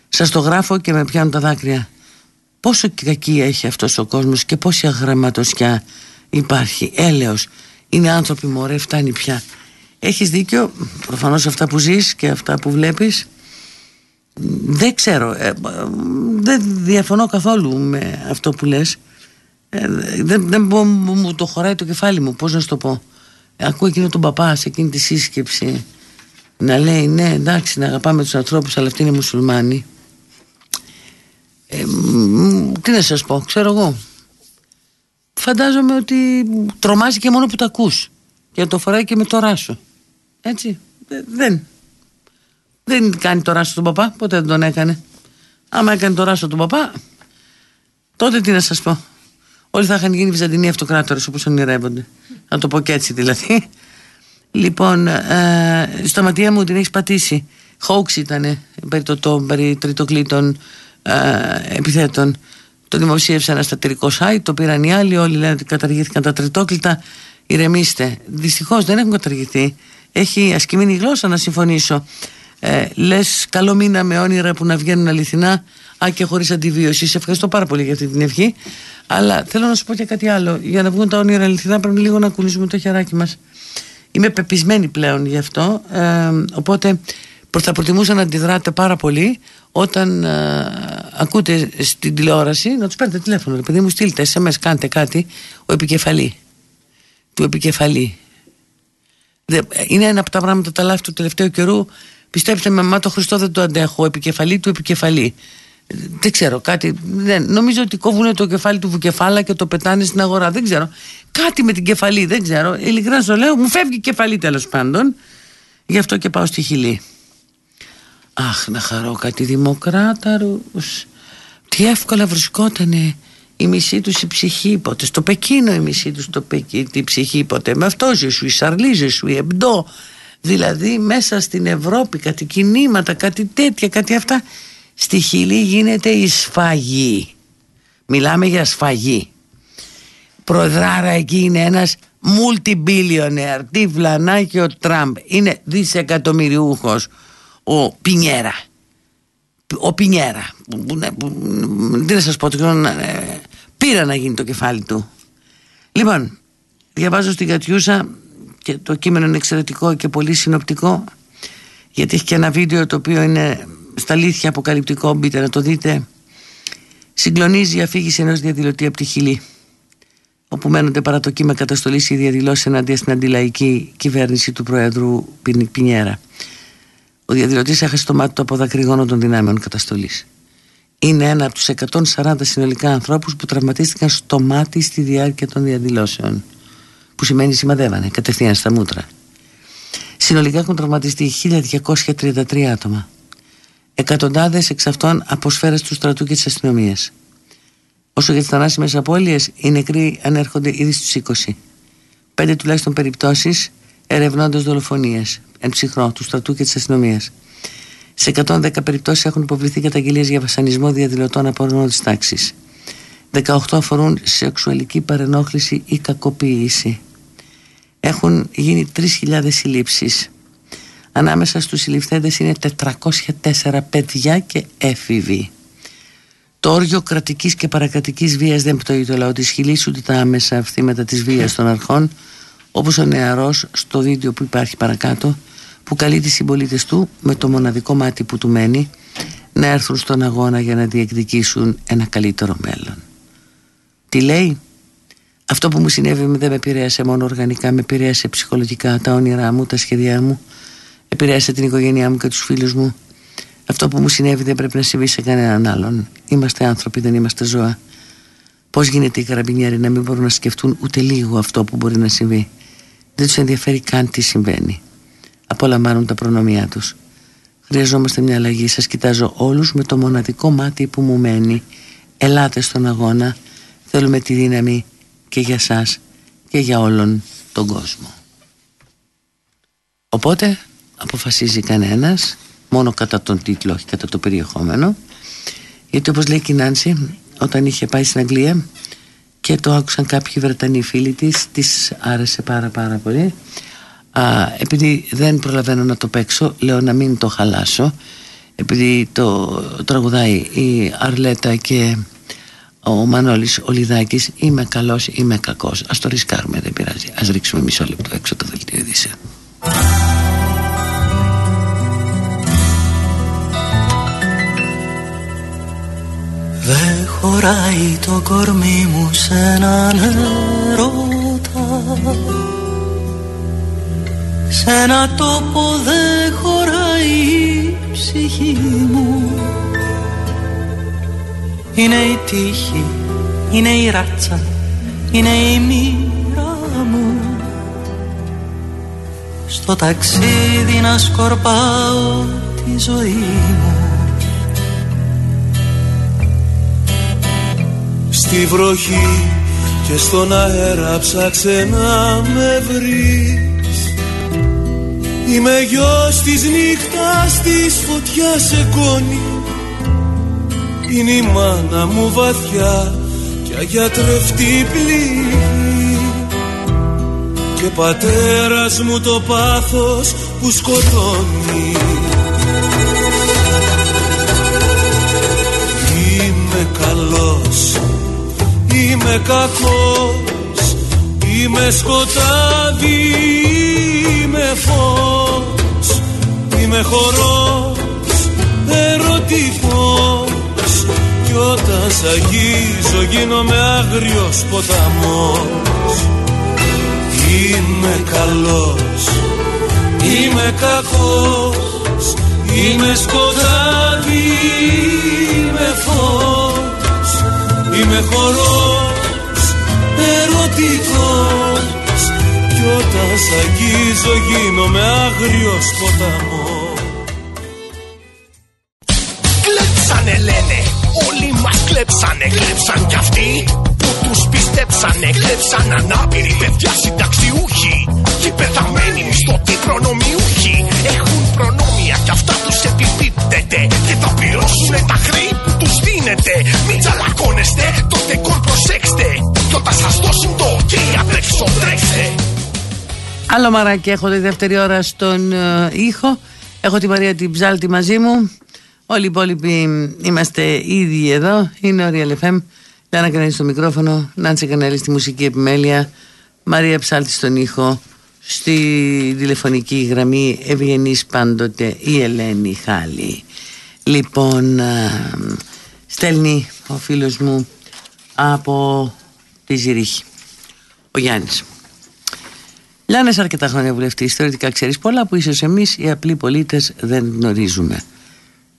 Σας το γράφω και με πιάνουν τα δάκρυα. Πόσο κακία έχει αυτός ο κόσμος και πόση αγραμματοσιά υπάρχει. Έλεος. Είναι άνθρωποι μωρέ φτάνει πια. Έχεις δίκιο. Προφανώς αυτά που ζεις και αυτά που βλέπεις. Δεν ξέρω. Ε, δεν διαφωνώ καθόλου με αυτό που λες ε, δεν, δεν μου το χωράει το κεφάλι μου πώς να σου το πω ακούω εκείνο τον παπά σε εκείνη τη σύσκεψη να λέει ναι εντάξει να αγαπάμε τους ανθρώπους αλλά αυτοί είναι μουσουλμάνοι ε, τι να σας πω, ξέρω εγώ. Φαντάζομαι ότι τρομάζει και μόνο που τα ακούς. Και το φοράει και με το ράσο. Έτσι. Δεν. Δεν κάνει το ράσο τον παπά, ποτέ δεν τον έκανε. Άμα έκανε το ράσο τον παπά, τότε τι να σας πω. Όλοι θα είχαν γίνει Βυζαντινοί αυτοκράτορες όπως ονειρεύονται. Να το πω και έτσι δηλαδή. Λοιπόν, ε, στα ματιά μου την έχεις πατήσει. Χόξ ήταν περί, το, το, περί τριτοκλήτων ε, επιθέτων. Το δημοσίευσε ένα στατηρικό site, το πήραν οι άλλοι, όλοι λένε ότι καταργήθηκαν τα τριτόκλητα. Ηρεμήστε. Δυστυχώς δεν έχουν καταργηθεί. Έχει ασκημένη η γλώσσα να συμφωνήσω. Ε, Λες, καλό μήνα με όνειρα που να βγαίνουν αληθινά, α και χωρίς αντιβίωση. Σε ευχαριστώ πάρα πολύ για αυτή την ευχή. Αλλά θέλω να σου πω και κάτι άλλο. Για να βγουν τα όνειρα αληθινά, πρέπει λίγο να κουνήσουμε το χεράκι μας. Είμαι πεπισμένη πλέον γι' αυτό. Ε, οπότε θα προτιμούσα να αντιδράτε πάρα πολύ όταν α, ακούτε στην τηλεόραση να τους παίρνετε τηλέφωνο επειδή μου στείλετε SMS κάντε κάτι ο επικεφαλή του επικεφαλή είναι ένα από τα πράγματα τα λάθη του τελευταίου καιρού πιστέψτε με μα το Χριστό δεν το αντέχω ο επικεφαλή του επικεφαλή δεν ξέρω κάτι δεν, νομίζω ότι κόβουν το κεφάλι του βουκεφάλα και το πετάνε στην αγορά δεν ξέρω. Κάτι με την κεφαλή δεν ξέρω. Ειλικρινά σου λέω μου φεύγει η κεφαλή τέλος πάντων. Γι' αυτό και πάω στη χιλή. Αχ να χαρώ κάτι δημοκράταρους. Τι εύκολα βρισκότανε η μισή τους η ψυχή ποτέ. Στο Πεκίνο η μισή τους το Πεκίνο, η ψυχή ποτέ. Με αυτό σου η Σαρλίζε σου η Εμπντό. Δηλαδή μέσα στην Ευρώπη κάτι κινήματα κάτι τέτοια κάτι αυτά Στη Χιλή γίνεται η σφαγή. Μιλάμε για σφαγή. Προεδράρα εκεί είναι ένας multi-billionaire Τι βλανάκι ο Τραμπ. Είναι δισεκατομμυριούχος ο Πινιέρα. Ο Πινιέρα. Τι να σας πω ε, πήρα να γίνει το κεφάλι του. Λοιπόν διαβάζω στην Κατιούσα και το κείμενο είναι εξαιρετικό και πολύ συνοπτικό γιατί έχει και ένα βίντεο το οποίο είναι στα αλήθεια αποκαλυπτικό μπείτε να το δείτε συγκλονίζει η αφήγηση ενός διαδηλωτή από τη Χιλή όπου μένονται παρατοκή με καταστολής ή διαδηλώσεις εναντίον στην αντιλαϊκή κυβέρνηση του Προέδρου Πινιέρα. Ο διαδηλωτής έχασε το μάτι του από δακρυγόνο των δυνάμεων καταστολής. Είναι ένα από τους 140 συνολικά ανθρώπους που τραυματίστηκαν στο μάτι στη διάρκεια των διαδηλώσεων. Που σημαίνει σημαδεύανε κατευθείαν στα μούτρα. Συνολικά έχουν τραυματιστεί 1233 άτομα. Εκατοντάδες εξ αυτών από σφαίρε του στρατού και τη αστυνομία. Όσο για τις θανάσιμε απώλειες, οι νεκροί ανέρχονται ήδη στους 20. Πέντε τουλάχιστον περιπτώσεις ερευνώντας δολοφονίες εν ψυχρό του στρατού και τη αστυνομία. Σε 110 περιπτώσεις έχουν υποβληθεί καταγγελίες για βασανισμό διαδηλωτών από όργανο της τάξης. 18 αφορούν σεξουαλική παρενόχληση ή κακοποίηση. Έχουν γίνει 3.000 συλλήψεις. Ανάμεσα στους συλληφθέντες είναι 404 παιδιά και έφηβοι. Το όργιο κρατικής και παρακρατικής βίας δεν πτωεί το λαό της Χιλής ούτε τα άμεσα αυθήματα της βίας των αρχών, όπως ο νεαρός στο βίντεο που υπάρχει παρακάτω, που καλεί τις συμπολίτες του με το μοναδικό μάτι που του μένει να έρθουν στον αγώνα για να διεκδικήσουν ένα καλύτερο μέλλον. Τι λέει; Αυτό που μου συνέβη δεν με επηρέασε μόνο οργανικά, με επηρέασε ψυχολογικά τα όνειρά μου, τα σχέδιά μου, επηρέασε την οικογένειά μου και τους φίλους μου. Αυτό που μου συνέβη δεν πρέπει να συμβεί σε κανέναν άλλον. Είμαστε άνθρωποι, δεν είμαστε ζώα. Πώς γίνεται οι καραμπινιέροι να μην μπορούν να σκεφτούν ούτε λίγο αυτό που μπορεί να συμβεί; Δεν τους ενδιαφέρει καν τι συμβαίνει απολαμβάνουν τα προνομιά τους Χρειαζόμαστε μια αλλαγή. Σας κοιτάζω όλους με το μοναδικό μάτι που μου μένει. Ελάτε στον αγώνα. Θέλουμε τη δύναμη και για σας και για όλον τον κόσμο. Οπότε αποφασίζει κανένας μόνο κατά τον τίτλο, όχι κατά το περιεχόμενο. Γιατί όπως λέει και η Νάνση όταν είχε πάει στην Αγγλία και το άκουσαν κάποιοι Βρετανοί φίλοι της της άρεσε πάρα πάρα πολύ. Α, επειδή δεν προλαβαίνω να το παίξω λέω να μην το χαλάσω επειδή το τραγουδάει η Αρλέτα και ο Μανώλης ο Λιδάκης είμαι καλός είμαι κακός ας το ρισκάρουμε δεν πειράζει ας ρίξουμε μισό λεπτό έξω το δελτίο ειδήσεων Δεν χωράει το κορμί μου σε έναν ερώτα. Σ' ένα τόπο δεν χωράει η ψυχή μου. Είναι η τύχη, είναι η ράτσα, είναι η μοίρα μου. Στο ταξίδι να σκορπάω τη ζωή μου Στη βροχή και στον αέρα ψάξε να με βρεις. Είμαι γιος της νύχτας της φωτιάς εγγόνη Είναι η μάνα μου βαθιά και αγιατρευτή πληγή Και πατέρας μου το πάθος που σκοτώνει. Είμαι καλός Είμαι κακός, είμαι σκοτάδι, είμαι φως Είμαι χορός, ερωτικός. Κι όταν σ' αγγίζω γίνομαι άγριος ποταμός. Είμαι καλός, είμαι κακός Είμαι σκοτάδι, είμαι φως Είμαι χορός ερωτικός. Κι όταν σ' αγγίζω γίνομαι άγριος ποταμός Άλλο μαράκι έχω τη δεύτερη ώρα στον ε, ήχο. Έχω τη Μαρία την Ψάλτη μαζί μου. Όλοι οι υπόλοιποι είμαστε ήδη εδώ. Είναι ο Real FM Λιάννα Κανέλη στο μικρόφωνο Νάντσε Κανέλη στη μουσική επιμέλεια Μαρία Ψάλτη στον ήχο Στη τηλεφωνική γραμμή Ευγενής πάντοτε η Ελένη Χάλη. Λοιπόν ε, Στέλνει ο φίλος μου Από τη Ζηρίχη Ο Γιάννης Λιάννε αρκετά χρόνια βουλευτής. Θεωρητικά ξέρεις πολλά που ίσως εμείς οι απλοί πολίτες δεν γνωρίζουμε.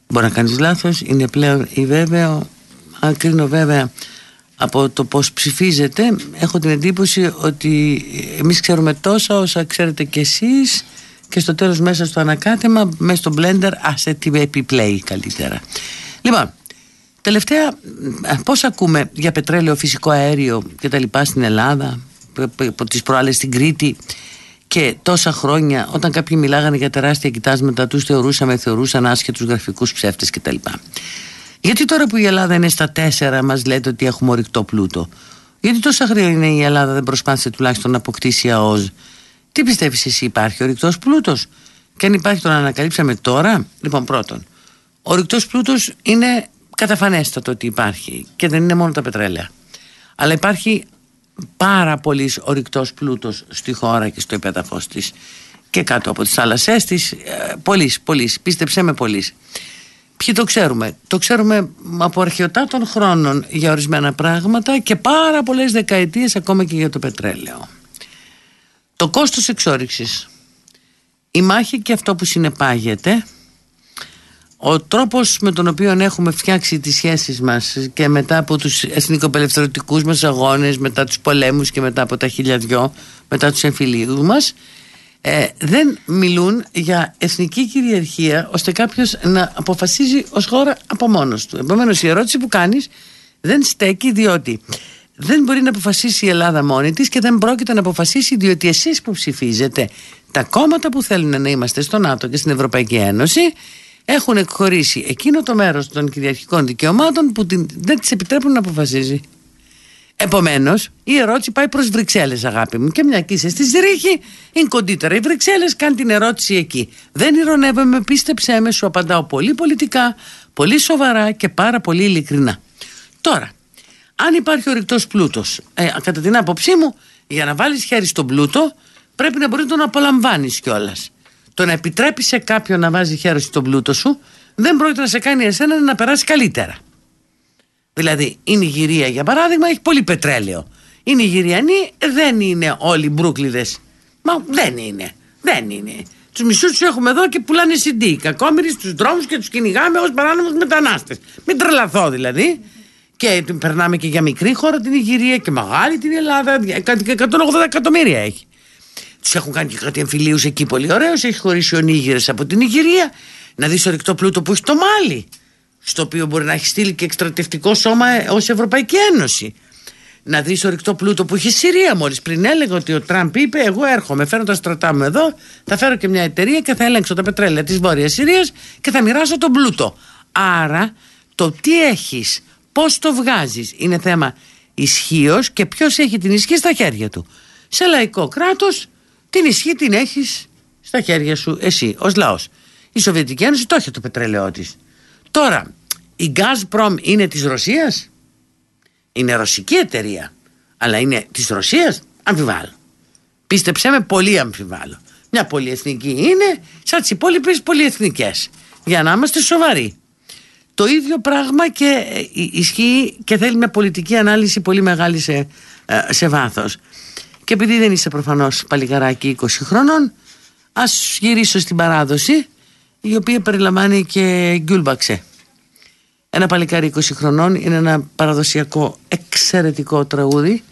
Μπορεί να κάνεις λάθος, είναι πλέον ή βέβαιο. Αν κρίνω βέβαια από το πώς ψηφίζετε έχω την εντύπωση ότι εμείς ξέρουμε τόσα όσα ξέρετε κι εσείς και στο τέλος μέσα στο ανακάτεμα μέσα στο blender άσε τι επιπλέει καλύτερα λοιπόν τελευταία πώς ακούμε για πετρέλαιο φυσικό αέριο και τα λοιπά στην Ελλάδα; από τις προάλλες στην Κρήτη και τόσα χρόνια όταν κάποιοι μιλάγανε για τεράστια κοιτάσματα τους θεωρούσαμε, θεωρούσαν άσχετους γραφικούς ψεύτες κτλ. Γιατί τώρα που η Ελλάδα είναι στα τέσσερα μας λέτε ότι έχουμε ορυκτό πλούτο. Γιατί τόσα χρόνια η Ελλάδα δεν προσπάθησε τουλάχιστον να αποκτήσει ΑΟΖ. Τι πιστεύεις εσύ υπάρχει ορυκτός πλούτος; Και αν υπάρχει τον ανακαλύψαμε τώρα; Λοιπόν πρώτον, ο ορυκτός πλούτος είναι καταφανέστατο ότι υπάρχει και δεν είναι μόνο τα πετρέλαια. Αλλά υπάρχει πάρα πολύς ορυκτός πλούτος στη χώρα και στο υπέδαφος της και κάτω από τις θάλασσές της πολύς, πολύς, πίστεψέ με πολύς Ποιοι το ξέρουμε; Το ξέρουμε από αρχαιοτά των χρόνων για ορισμένα πράγματα και πάρα πολλές δεκαετίες ακόμα και για το πετρέλαιο. Το κόστος εξόριξης, η μάχη και αυτό που συνεπάγεται, ο τρόπος με τον οποίο έχουμε φτιάξει τις σχέσεις μας και μετά από τους εθνικοπελευθερωτικούς μας αγώνες, μετά τους πολέμους και μετά από τα χιλιαδιό, μετά τους εμφυλίους μας, ε, δεν μιλούν για εθνική κυριαρχία ώστε κάποιος να αποφασίζει ως χώρα από μόνος του. Επομένως η ερώτηση που κάνεις δεν στέκει διότι δεν μπορεί να αποφασίσει η Ελλάδα μόνη της και δεν πρόκειται να αποφασίσει διότι εσείς που ψηφίζετε τα κόμματα που θέλουν να είμαστε στο ΝΑΤΟ και στην Ευρωπαϊκή Ένωση έχουν εκχωρήσει εκείνο το μέρος των κυριαρχικών δικαιωμάτων που την, δεν τις επιτρέπουν να αποφασίζει. Επομένως, η ερώτηση πάει προς Βρυξέλλες, αγάπη μου. Και μια και είσαι στη Ζηρίχη, είναι κοντύτερα. Οι Βρυξέλλες κάνει την ερώτηση εκεί. Δεν ηρωνεύομαι, πίστεψέ με, σου απαντάω πολύ πολιτικά, πολύ σοβαρά και πάρα πολύ ειλικρινά. Τώρα, αν υπάρχει ορυκτός πλούτος, ε, κατά την άποψή μου, για να βάλεις χέρι στον πλούτο, πρέπει να μπορεί να τον απολαμβάνεις κιόλας. Το να επιτρέπει σε κάποιον να βάζει χέρι στον πλούτο σου, δεν πρόκειται να σε κάνει εσένα να περάσει καλύτερα. Δηλαδή, η Νιγηρία για παράδειγμα έχει πολύ πετρέλαιο. Οι Νιγηριανοί δεν είναι όλοι μπρούκλιδες. Μα δεν είναι. Δεν είναι. Τους μισούς τους έχουμε εδώ και πουλάνε CD. Κακόμοιροι στους δρόμους και τους κυνηγάμε ως παράνομους μετανάστες. Μην τρελαθώ δηλαδή. Και περνάμε και για μικρή χώρα την Ιγυρία και μεγάλη την Ελλάδα. 180 εκατομμύρια έχει. Του έχουν κάνει και κάτι εμφυλίους εκεί πολύ ωραίο. Έχει χωρίσει ο Νίγηρε από την Ιγυρία. Να δεις ορεικτό πλούτο που έχει το Μάλι. Στο οποίο μπορεί να έχει στείλει και εκστρατευτικό σώμα ως Ευρωπαϊκή Ένωση. Να δεις ορεικτό πλούτο που έχει η Συρία. Μόλις πριν έλεγα ότι ο Τραμπ είπε: Εγώ έρχομαι, φέρνω τα στρατά μου εδώ, θα φέρω και μια εταιρεία και θα ελέγξω τα πετρέλαια της Βόρειας Συρίας και θα μοιράσω τον πλούτο. Άρα το τι έχεις Πώς το βγάζεις είναι θέμα ισχύως και ποιος έχει την ισχύ στα χέρια του. Σε λαϊκό κράτος την ισχύ την έχεις στα χέρια σου εσύ ως λαός. Η Σοβιετική Ένωση το έχει το πετρέλαιό της. Τώρα, η Gazprom είναι της Ρωσίας; Είναι ρωσική εταιρεία. Αλλά είναι της Ρωσίας; Αμφιβάλλω. Πίστεψέ με πολύ αμφιβάλλω. Μια πολυεθνική είναι σαν τις υπόλοιπες πολυεθνικές. Για να είμαστε σοβαροί. Το ίδιο πράγμα και ε, ισχύει και θέλει μια πολιτική ανάλυση πολύ μεγάλη σε, ε, σε βάθος. Και επειδή δεν είσαι προφανώς παλιγαράκι 20 χρονών, ας γυρίσω στην παράδοση, η οποία περιλαμβάνει και γκιούλμπαξε. Ένα παλικάρι 20 χρονών είναι ένα παραδοσιακό εξαιρετικό τραγούδι.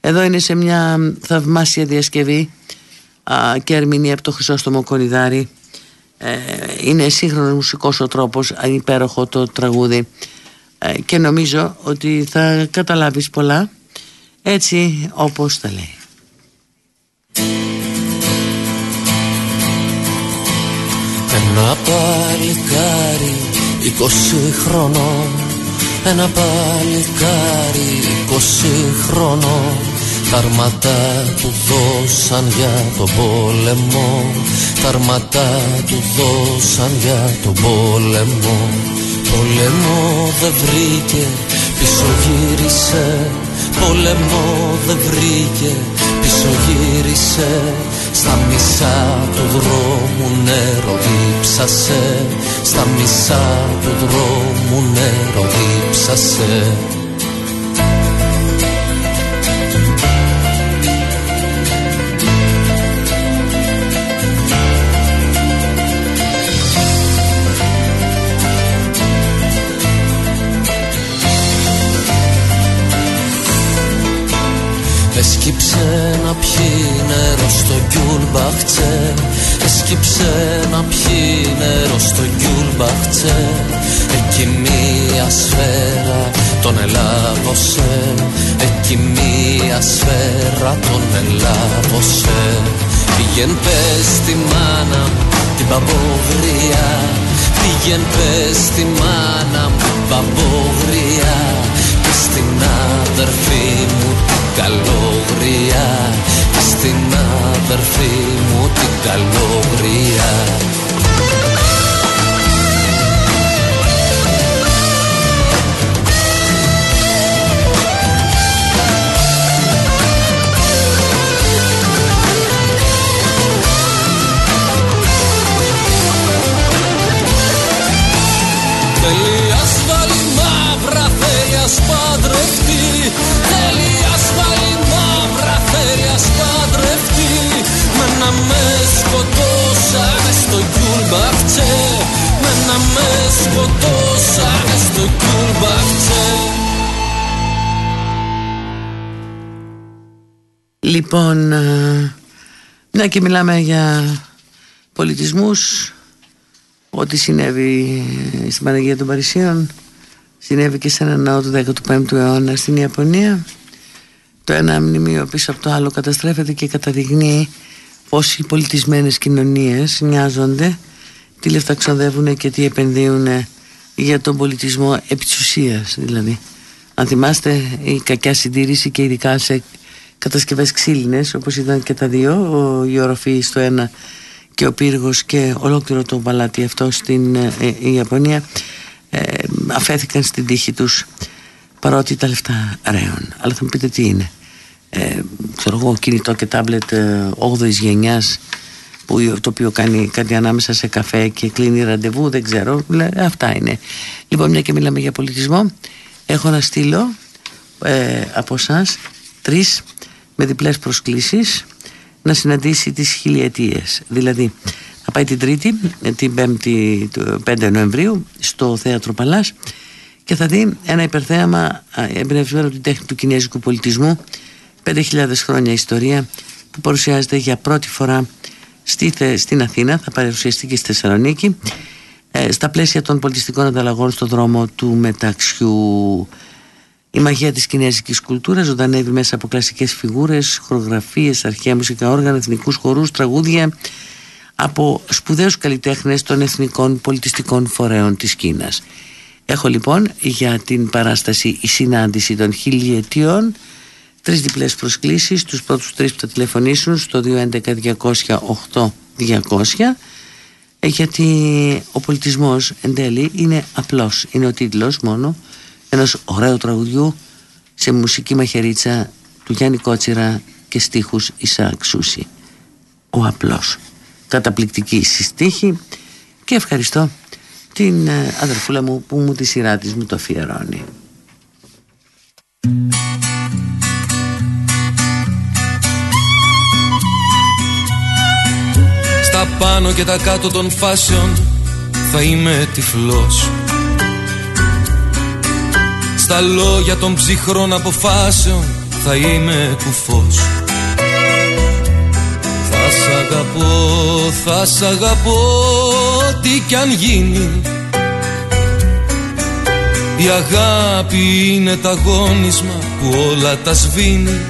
Εδώ είναι σε μια θαυμάσια διασκευή α, και ερμηνεία από το Χρυσόστομο Κοριδάρη ε, είναι σύγχρονος μουσικός ο τρόπος υπέροχο το τραγούδι ε, και νομίζω ότι θα καταλάβεις πολλά έτσι όπως τα λέει Ένα παλικάρι είκοσι χρονών. Ένα παλικάρι είκοσι χρονών. Ταρματά του δώσαν για τον πόλεμο. Ταρματά του δώσαν για τον πόλεμο. Πόλεμο δεν βρήκε, πίσω γύρισε Πόλεμο δεν βρήκε, πίσω γύρισε Στα μισά του δρόμου νερό δίψασε Στα μισά του δρόμου νερό δίψασε Έσκυψε να πιει νερό στο γκιουλμπαχτσέ Έσκυψε να πιει νερό στο γκιουλμπαχτσέ Εκεί μία σφαίρα τον ελάβωσε. Εκεί μία σφαίρα τον ελάβωσε. Πήγεν πες τη μάνα την παπογρία Πήγεν πες τη μάνα μου παπογρία Και στην αδερφή μου καλόγρια. Στην αδερφή μου την καλόγρια. Θέλει ασφαλή μαύρα, θέλει ασπαντρευτεί Θέλει κιούλμπαχτσε Με να με σκοτώσανε στο κιούλμπαχτσε Λοιπόν, Ναι και μιλάμε για πολιτισμούς Ό,τι συνέβη στην Παναγία των Παρισίων συνέβη και σε ένα ναό του 15ου αιώνα στην Ιαπωνία. Το ένα μνημείο πίσω από το άλλο καταστρέφεται και καταδεικνύει πως οι πολιτισμένες κοινωνίες νοιάζονται τι λεφτά ξοδεύουν και τι επενδύουν για τον πολιτισμό επί δηλαδή. Αν θυμάστε η κακιά συντήρηση και ειδικά σε κατασκευές ξύλινες όπως ήταν και τα δύο ο, η οροφή στο ένα και ο πύργος και ολόκληρο το παλάτι αυτό στην ε, ε, Ιαπωνία ε, αφέθηκαν στην τύχη τους. Παρότι τα λεφτά ρέουν. Αλλά θα μου πείτε τι είναι. Ε, ξέρω εγώ κινητό και τάμπλετ 8ης ε, γενιάς που, το οποίο κάνει κάτι ανάμεσα σε καφέ και κλείνει ραντεβού δεν ξέρω. Αυτά είναι. Λοιπόν μια και μιλάμε για πολιτισμό έχω να στείλω ε, από εσάς τρεις με διπλές προσκλήσεις να συναντήσει τις χιλιετίες. Δηλαδή θα πάει την Τρίτη την 5η 5 Νοεμβρίου στο Θέατρο Παλάς και θα δει ένα υπερθέαμα εμπνευσμένο από την τέχνη του κινέζικου πολιτισμού 5.000 χρόνια ιστορία που παρουσιάζεται για πρώτη φορά στη, στην Αθήνα θα παρουσιαστεί και στη Θεσσαλονίκη ε, στα πλαίσια των πολιτιστικών ανταλλαγών στον δρόμο του μεταξιού η μαγεία της κινέζικης κουλτούρας ζωντανεύει μέσα από κλασικές φιγούρες, χορογραφίες, αρχαία μουσικά όργανα, εθνικούς χορούς, τραγούδια από σπουδαίους καλλιτέχνες των εθνικών πολιτιστικών φορέων της Κίνας. Έχω λοιπόν για την παράσταση η συνάντηση των χιλιετιών τρεις διπλές προσκλήσεις, τους πρώτους τρεις που θα τηλεφωνήσουν στο 211 200 γιατί ο πολιτισμός εν τέλει είναι απλός, είναι ο τίτλος μόνο ενός ωραίου τραγουδιού σε μουσική μαχαιρίτσα του Γιάννη Κότσιρα και στίχους Ισαακ Σούση. Ο απλός. Καταπληκτική συστήχη και ευχαριστώ την ε, αδερφούλα μου που μου τη σειρά της μου το αφιερώνει. Στα πάνω και τα κάτω των φάσεων θα είμαι τυφλός. Στα λόγια των ψυχρών αποφάσεων θα είμαι κουφός. Θα σ' αγαπώ, θα σ' αγαπώ τι κι αν γίνει. Η αγάπη είναι τα γόνισμα που όλα τα σβήνει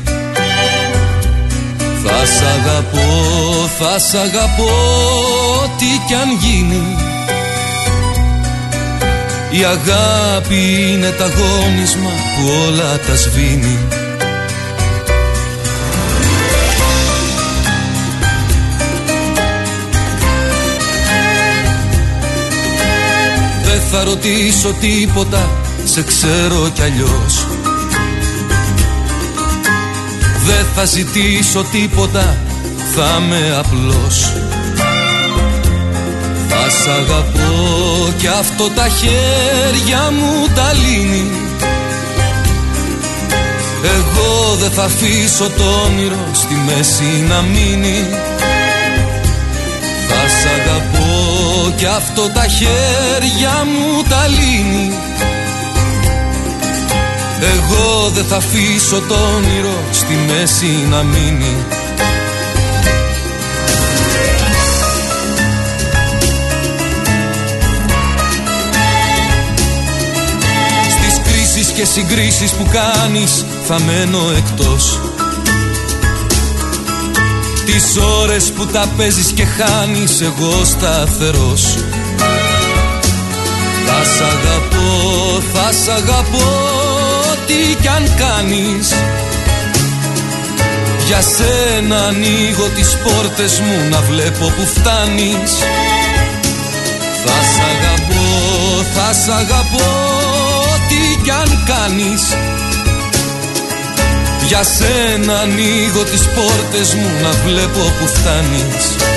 Θα σ' αγαπώ, θα σ' αγαπώ τι κι αν γίνει. Η αγάπη είναι τα γόνισμα που όλα τα σβήνει. Δεν θα ρωτήσω τίποτα, σε ξέρω κι αλλιώς Δεν θα ζητήσω τίποτα, θα με απλός. Θα σ' αγαπώ κι αυτό τα χέρια μου τα λύνει. Εγώ δεν θα αφήσω το όνειρο στη μέση να μείνει. Θα σ' αγαπώ κι αυτό τα χέρια μου τα λύνει Εγώ δεν θα αφήσω το όνειρο στη μέση να μείνει. Και συγκρίσεις που κάνεις θα μένω εκτός. Τις ώρες που τα παίζεις και χάνεις εγώ σταθερός. Θα σ' αγαπώ, θα σ' αγαπώ τι κι αν κάνεις. Για σένα ανοίγω τις πόρτες μου να βλέπω που φτάνεις. Θα σ' αγαπώ, θα σ' αγαπώ ό,τι κι αν κάνεις. Για σένα ανοίγω τις πόρτες μου να βλέπω που φτάνεις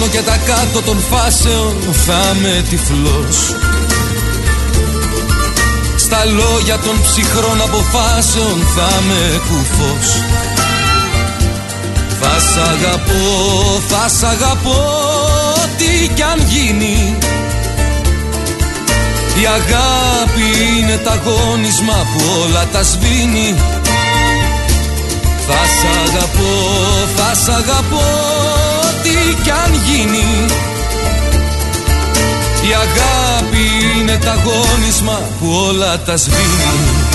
πάνω και τα κάτω των φάσεων θα με τυφλός. Στα λόγια των ψυχρών αποφάσεων θα με κουφός θα σ' αγαπώ, θα σ' αγαπώ τι κι αν γίνει. Η αγάπη είναι τα γόνισμα που όλα τα σβήνει. Θα σ' αγαπώ, θα σ' αγαπώ τι κι αν γίνει Η αγάπη είναι τα γόνισμα που όλα τα σβήνει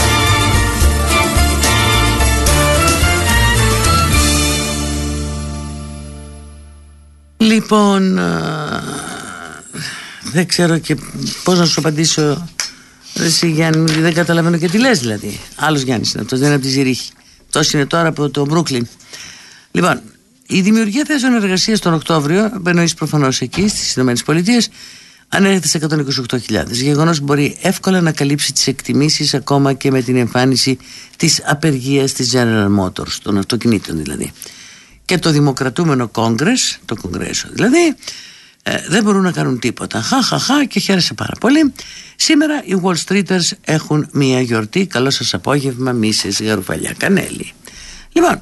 Λοιπόν, δεν ξέρω και πώς να σου απαντήσω εσύ Γιάννη, δεν καταλαβαίνω και τι λες δηλαδή. Άλλος Γιάννης είναι αυτός, δεν είναι από τη Ζηρίχη. Τόσο είναι τώρα από το Μπρούκλιν. Λοιπόν, η δημιουργία θέσεων εργασίας τον Οκτώβριο, εννοείς προφανώς εκεί στις ΗΠΑ, ανέρχεται σε 128.000. Γεγονός που μπορεί εύκολα να καλύψει τις εκτιμήσεις ακόμα και με την εμφάνιση της απεργίας της General Motors, των αυτοκινήτων δηλαδή. Και το δημοκρατούμενο Congress, το Κογκρέσο δηλαδή, ε, δεν μπορούν να κάνουν τίποτα. Χα, χα, χα και χαίρεσε πάρα πολύ. Σήμερα οι Wall Streeters έχουν μία γιορτή. Καλό σας απόγευμα, μίσες, γαρουφαλιά, κανέλη. Λοιπόν,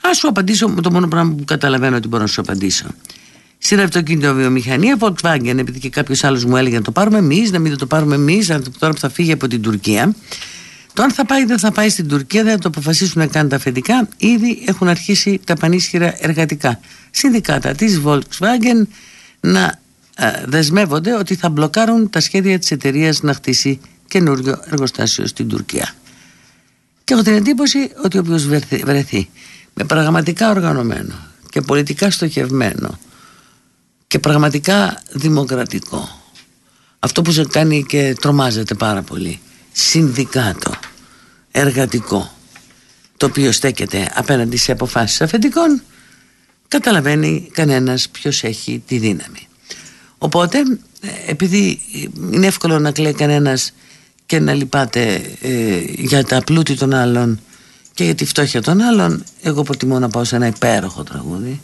ας σου απαντήσω το μόνο πράγμα που καταλαβαίνω ότι μπορώ να σου απαντήσω. Στην αυτοκίνητο βιομηχανία Volkswagen, επειδή και κάποιος άλλος μου έλεγε να το πάρουμε εμείς, να μην το πάρουμε εμείς, τώρα που θα φύγει από την Τουρκία. Το αν θα πάει ή δεν θα πάει στην Τουρκία δεν θα το αποφασίσουν να κάνουν τα αφεντικά. Ήδη έχουν αρχίσει τα πανίσχυρα εργατικά συνδικάτα της Volkswagen να ε, δεσμεύονται ότι θα μπλοκάρουν τα σχέδια της εταιρείας να χτίσει καινούριο εργοστάσιο στην Τουρκία. Και έχω την εντύπωση ότι όποιος βρεθεί με πραγματικά οργανωμένο και πολιτικά στοχευμένο και πραγματικά δημοκρατικό. Αυτό που σε κάνει και τρομάζεται πάρα πολύ. Συνδικάτο. Εργατικό. Το οποίο στέκεται απέναντι σε αποφάσεις αφεντικών. Καταλαβαίνει κανένας ποιος έχει τη δύναμη. Οπότε, επειδή είναι εύκολο να κλαίει κανένας και να λυπάται ε, για τα πλούτη των άλλων και για τη φτώχεια των άλλων, εγώ προτιμώ να πάω σε ένα υπέροχο τραγούδι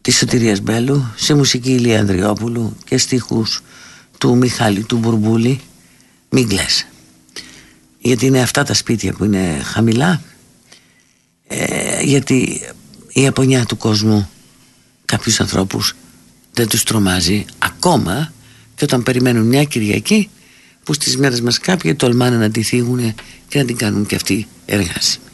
της Σωτηρίας Μπέλου, σε μουσική Ηλία Ανδριόπουλου και στίχους του Μιχάλη του Μπουρμπούλη, μην κλαις. Γιατί είναι αυτά τα σπίτια που είναι χαμηλά, ε, γιατί η απονιά του κόσμου κάποιους ανθρώπους δεν τους τρομάζει ακόμα και όταν περιμένουν μια Κυριακή που στις μέρες μας κάποιοι τολμάνε να τη θίγουν και να την κάνουν και αυτοί εργάσιμοι.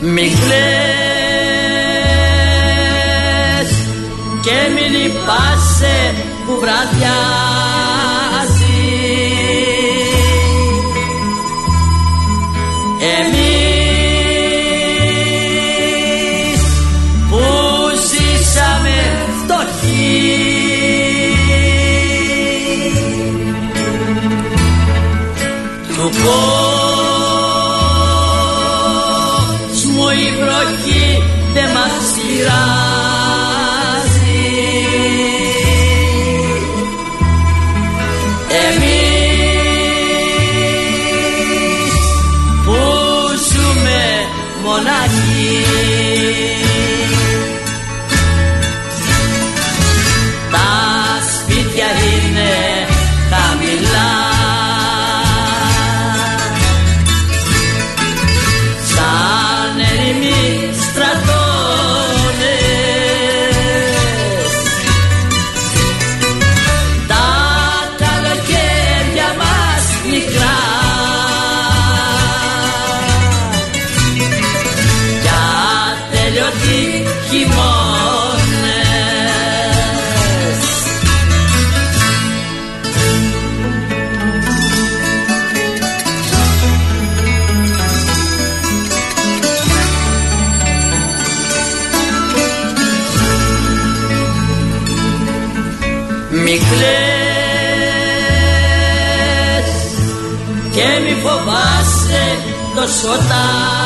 Μην και μην λυπάσαι που βραδιάζει του sota.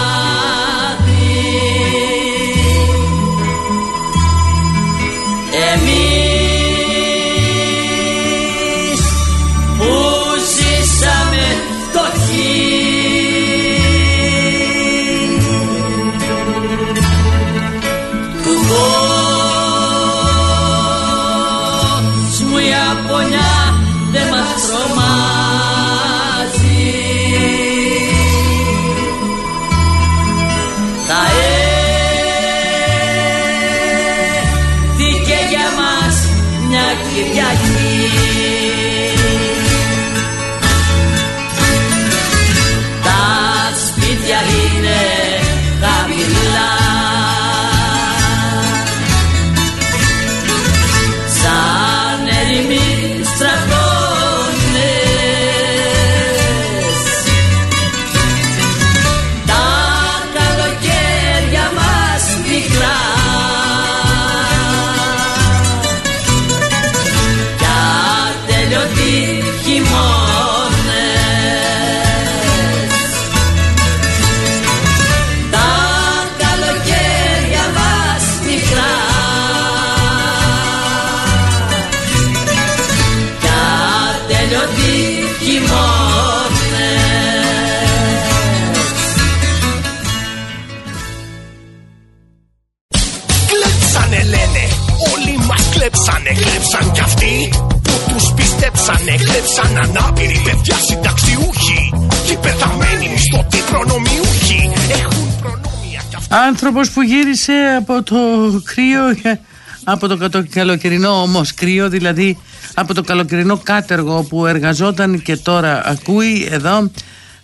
Από το κρύο από το κατο- καλοκαιρινό όμως κρύο δηλαδή από το καλοκαιρινό κάτεργο που εργαζόταν και τώρα ακούει εδώ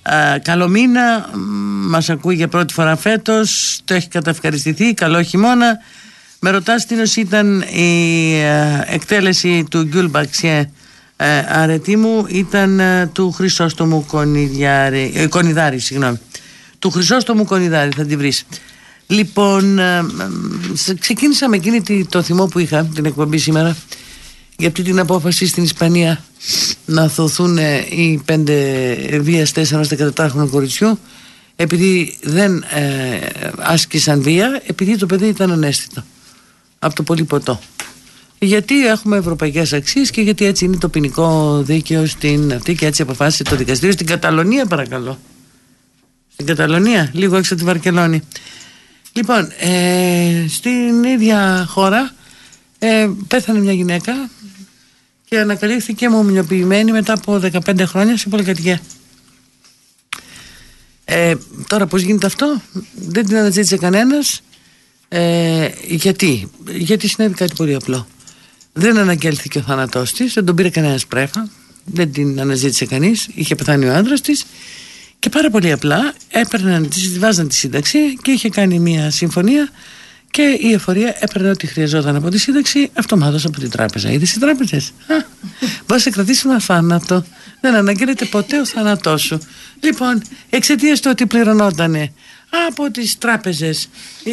Α, καλό μήνα, μ, μας ακούει για πρώτη φορά φέτος, το έχει καταευχαριστηθεί, καλό χειμώνα. Με ρωτάς τι ήταν η ε, εκτέλεση του Γκιουλ Μπαξιέ ε, αρετή μου ήταν ε, του Χρυσόστομου Κονιδιάρη, ε, Κονιδάρη, συγγνώμη. Του Χρυσόστομου Κονιδάρη, θα τη βρεις. Λοιπόν, ε, ε, ξεκίνησα με εκείνη τη- το θυμό που είχα την εκπομπή σήμερα για αυτή την απόφαση στην Ισπανία να θωθούν ε, οι πέντε βίαστες ενός 14χρονου κοριτσιού επειδή δεν ε, άσκησαν βία επειδή το παιδί ήταν ανέστητο από το πολύ ποτό. Γιατί έχουμε ευρωπαϊκές αξίες και γιατί έτσι είναι το ποινικό δίκαιο στην αυτή και έτσι αποφάσισε το δικαστήριο. Στην Καταλωνία παρακαλώ. Στην Καταλωνία λίγο έξω από τη Βαρκελόνη λοιπόν ε, στην ίδια χώρα ε, πέθανε μια γυναίκα και ανακαλύφθηκε μομιοποιημένη μετά από 15 χρόνια σε πολυκατοικία. Ε, τώρα πώς γίνεται αυτό; Δεν την αναζήτησε κανένας. Ε, γιατί; Γιατί συνέβη κάτι πολύ απλό. Δεν αναγγέλθηκε ο θάνατός της δεν τον πήρε κανένας πρέφα δεν την αναζήτησε κανείς είχε πεθάνει ο άντρας της και πάρα πολύ απλά έπαιρναν, της βάζαν τη σύνταξη και είχε κάνει μια συμφωνία και η εφορία έπαιρνε ό,τι χρειαζόταν από τη σύνταξη αυτομάτως από την τράπεζα. Είδες οι τράπεζες; Α, Μπορείς να σε κρατήσουν αθάνατο. Δεν αναγγέλλεται ποτέ ο θάνατός σου. Λοιπόν, εξαιτίας του ότι πληρωνότανε από τις τράπεζες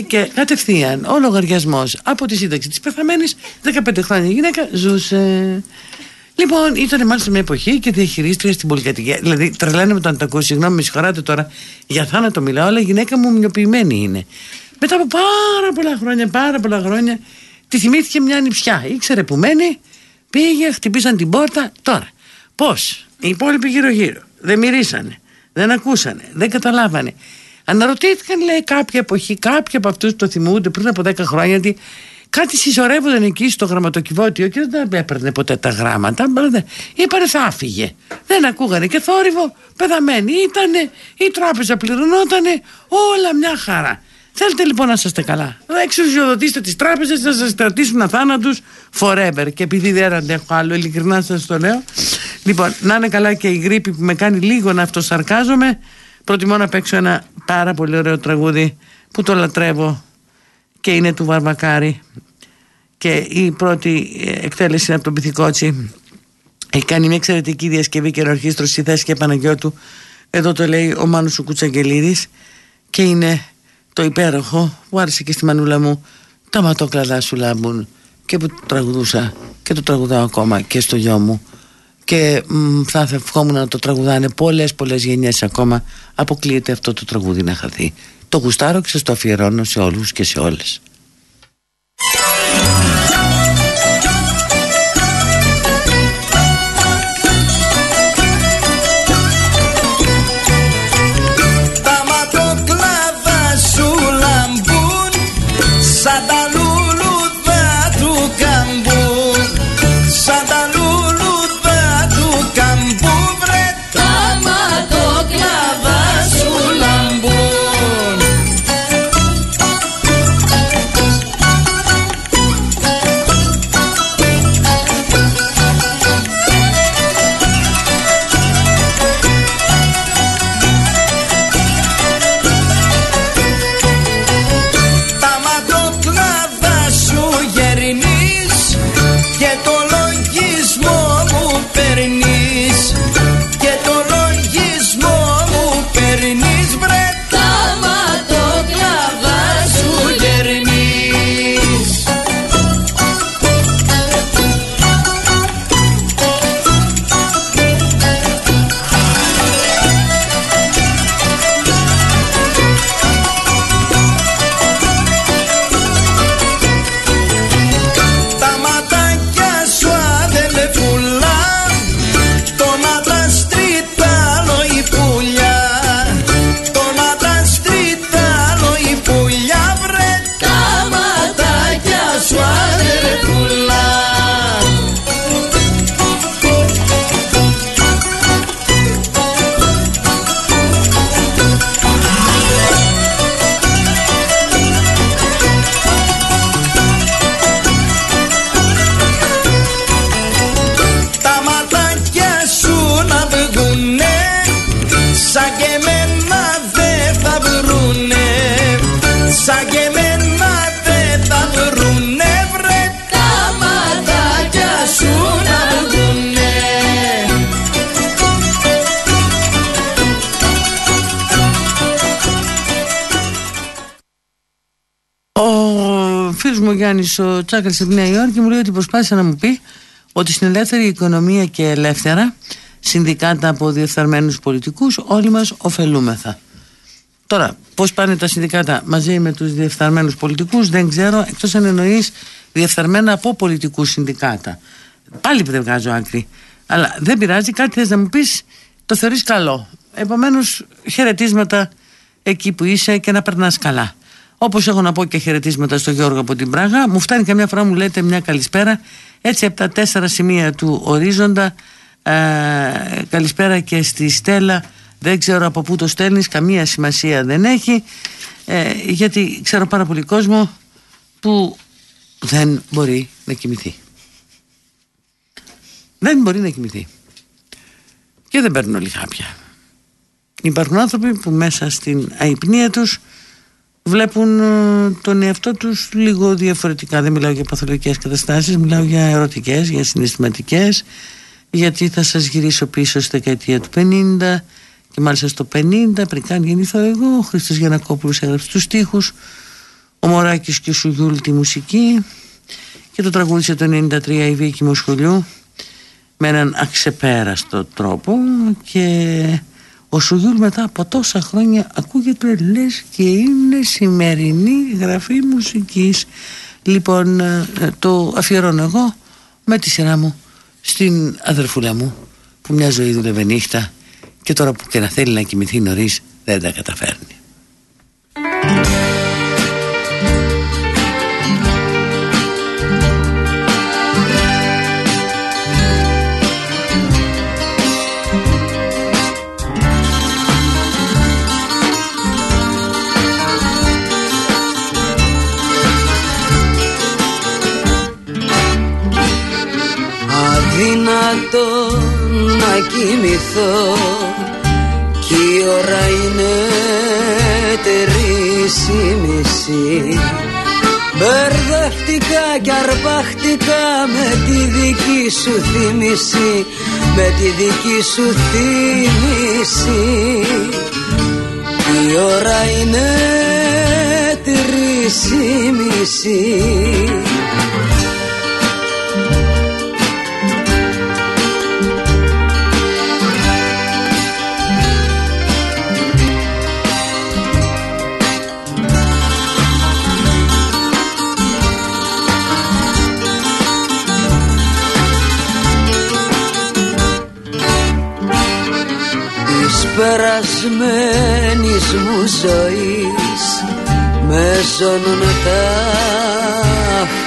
και κατευθείαν ο λογαριασμός από τη σύνταξη της πεθαμένης 15 χρόνια η γυναίκα ζούσε. Λοιπόν, ήταν μάλιστα μια εποχή και διαχειρίστρια στην πολυκατοικία. Δηλαδή, τρελάνε με το να το ακούσει. Συγγνώμη, με συγχωράτε τώρα. Για θάνατο μιλάω, αλλά η γυναίκα μου μοιοποιημένη είναι. Μετά από πάρα πολλά χρόνια, πάρα πολλά χρόνια, τη θυμήθηκε μια νηψιά. Ήξερε που μένει, πήγε, χτυπήσαν την πόρτα. Τώρα, πώς; Οι υπόλοιποι γύρω-γύρω δεν μυρίσανε, δεν ακούσανε, δεν καταλάβανε. Αναρωτήθηκαν, λέει, κάποια εποχή, κάποιοι από αυτούς το θυμούνται πριν από 10 χρόνια, ότι κάτι συσσωρεύονταν εκεί στο γραμματοκιβώτιο και δεν έπαιρνε ποτέ τα γράμματα. Είπανε θα άφηγε. Δεν ακούγανε και θόρυβο, πεθαμένοι ήτανε, η τράπεζα πληρωνότανε, όλα μια χαρά. Θέλετε λοιπόν να είστε καλά. Να εξουσιοδοτήσετε τις τράπεζες να σας κρατήσουν αθάνατους forever. Και επειδή δεν αντέχω άλλο, ειλικρινά σας το λέω. Λοιπόν, να είναι καλά και η γρήπη που με κάνει λίγο να αυτοσαρκάζομαι. Προτιμώ να παίξω ένα πάρα πολύ ωραίο τραγούδι που το λατρεύω και είναι του Βαρβακάρη. Και η πρώτη εκτέλεση είναι από τον Πυθικότσι. Έχει κάνει μια εξαιρετική διασκευή και ενορχίστρωση θέση και Παναγιώτου. Εδώ το λέει ο Μάνος ο Κουτσαγγελίδης και είναι το υπέροχο που άρεσε και στη μανούλα μου τα ματόκλαδά σου λάμπουν και που τραγουδούσα και το τραγουδάω ακόμα και στο γιο μου και μ, θα ευχόμουν να το τραγουδάνε πολλές πολλές γενιές ακόμα αποκλείεται αυτό το τραγούδι να χαθεί το γουστάρω και σας το αφιερώνω σε όλους και σε όλες φίλος μου ο Γιάννης ο Τσάκρα από τη Νέα Υόρκη μου λέει ότι προσπάθησε να μου πει ότι στην ελεύθερη οικονομία και ελεύθερα συνδικάτα από διεφθαρμένους πολιτικούς όλοι μας ωφελούμεθα. Τώρα, πώς πάνε τα συνδικάτα μαζί με τους διεφθαρμένους πολιτικούς, δεν ξέρω, εκτός αν εννοείς διεφθαρμένα από πολιτικούς συνδικάτα. Πάλι δεν βγάζω άκρη. Αλλά δεν πειράζει, κάτι θες να μου πεις, το θεωρείς καλό. Επομένως, χαιρετίσματα εκεί που είσαι και να περνάς καλά. Όπως έχω να πω και χαιρετίσματα στο Γιώργο από την Πράγα, μου φτάνει καμιά φορά μου λέτε μια καλησπέρα. Έτσι από τα τέσσερα σημεία του ορίζοντα, ε, καλησπέρα και στη Στέλλα. Δεν ξέρω από πού το στέλνεις, καμία σημασία δεν έχει. Ε, γιατί ξέρω πάρα πολύ κόσμο που δεν μπορεί να κοιμηθεί. Δεν μπορεί να κοιμηθεί. Και δεν παίρνουν όλοι χάπια. Υπάρχουν άνθρωποι που μέσα στην αϊπνία τους βλέπουν ε, τον εαυτό τους λίγο διαφορετικά. Δεν μιλάω για παθολογικές καταστάσεις, μιλάω για ερωτικές, για συναισθηματικές, γιατί θα σας γυρίσω πίσω στη δεκαετία του 50 και μάλιστα στο 50 πριν καν γεννηθώ εγώ, ο Χρήστος Γιανακόπουλος έγραψε τους στίχους, ο Μωράκης και ο Σουγιούλ τη μουσική και το τραγούδισε το 93 η Βίκη Μοσχολιού με έναν αξεπέραστο τρόπο και ο Σουγιούλ μετά από τόσα χρόνια ακούγεται λες και είναι σημερινή γραφή μουσικής. Λοιπόν ε, το αφιερώνω εγώ με τη σειρά μου στην αδερφούλα μου που μια ζωή δούλευε νύχτα και τώρα που και να θέλει να κοιμηθεί νωρίς δεν τα καταφέρνει δυνατό να κοιμηθώ. Κι η ώρα είναι τρεις η μισή. Μπερδευτικά κι αρπαχτικά με τη δική σου θύμηση με τη δική σου θύμηση. Η ώρα είναι τρεις η μισή ζώνουν τα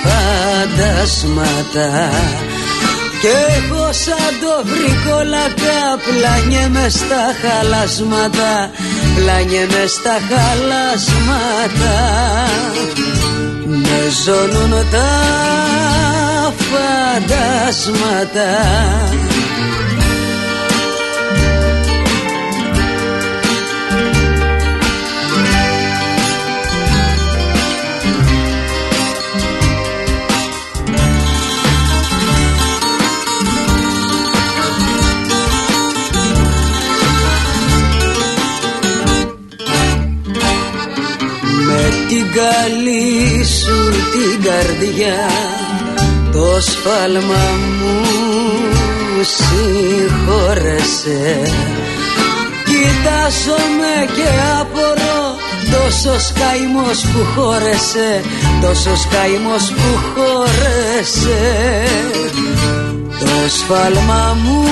φαντασμάτα. Και εγώ σαν το βρικόλακα πλάνιε στα χαλασμάτα πλάνιε μες στα χαλασμάτα με ζώνουν τα φαντασμάτα καλή σου την καρδιά το σφάλμα μου συγχώρεσε. Κοιτάζομαι και απορώ Τόσος καημός που χώρεσε Τόσος καημός που χώρεσε. Το σφάλμα μου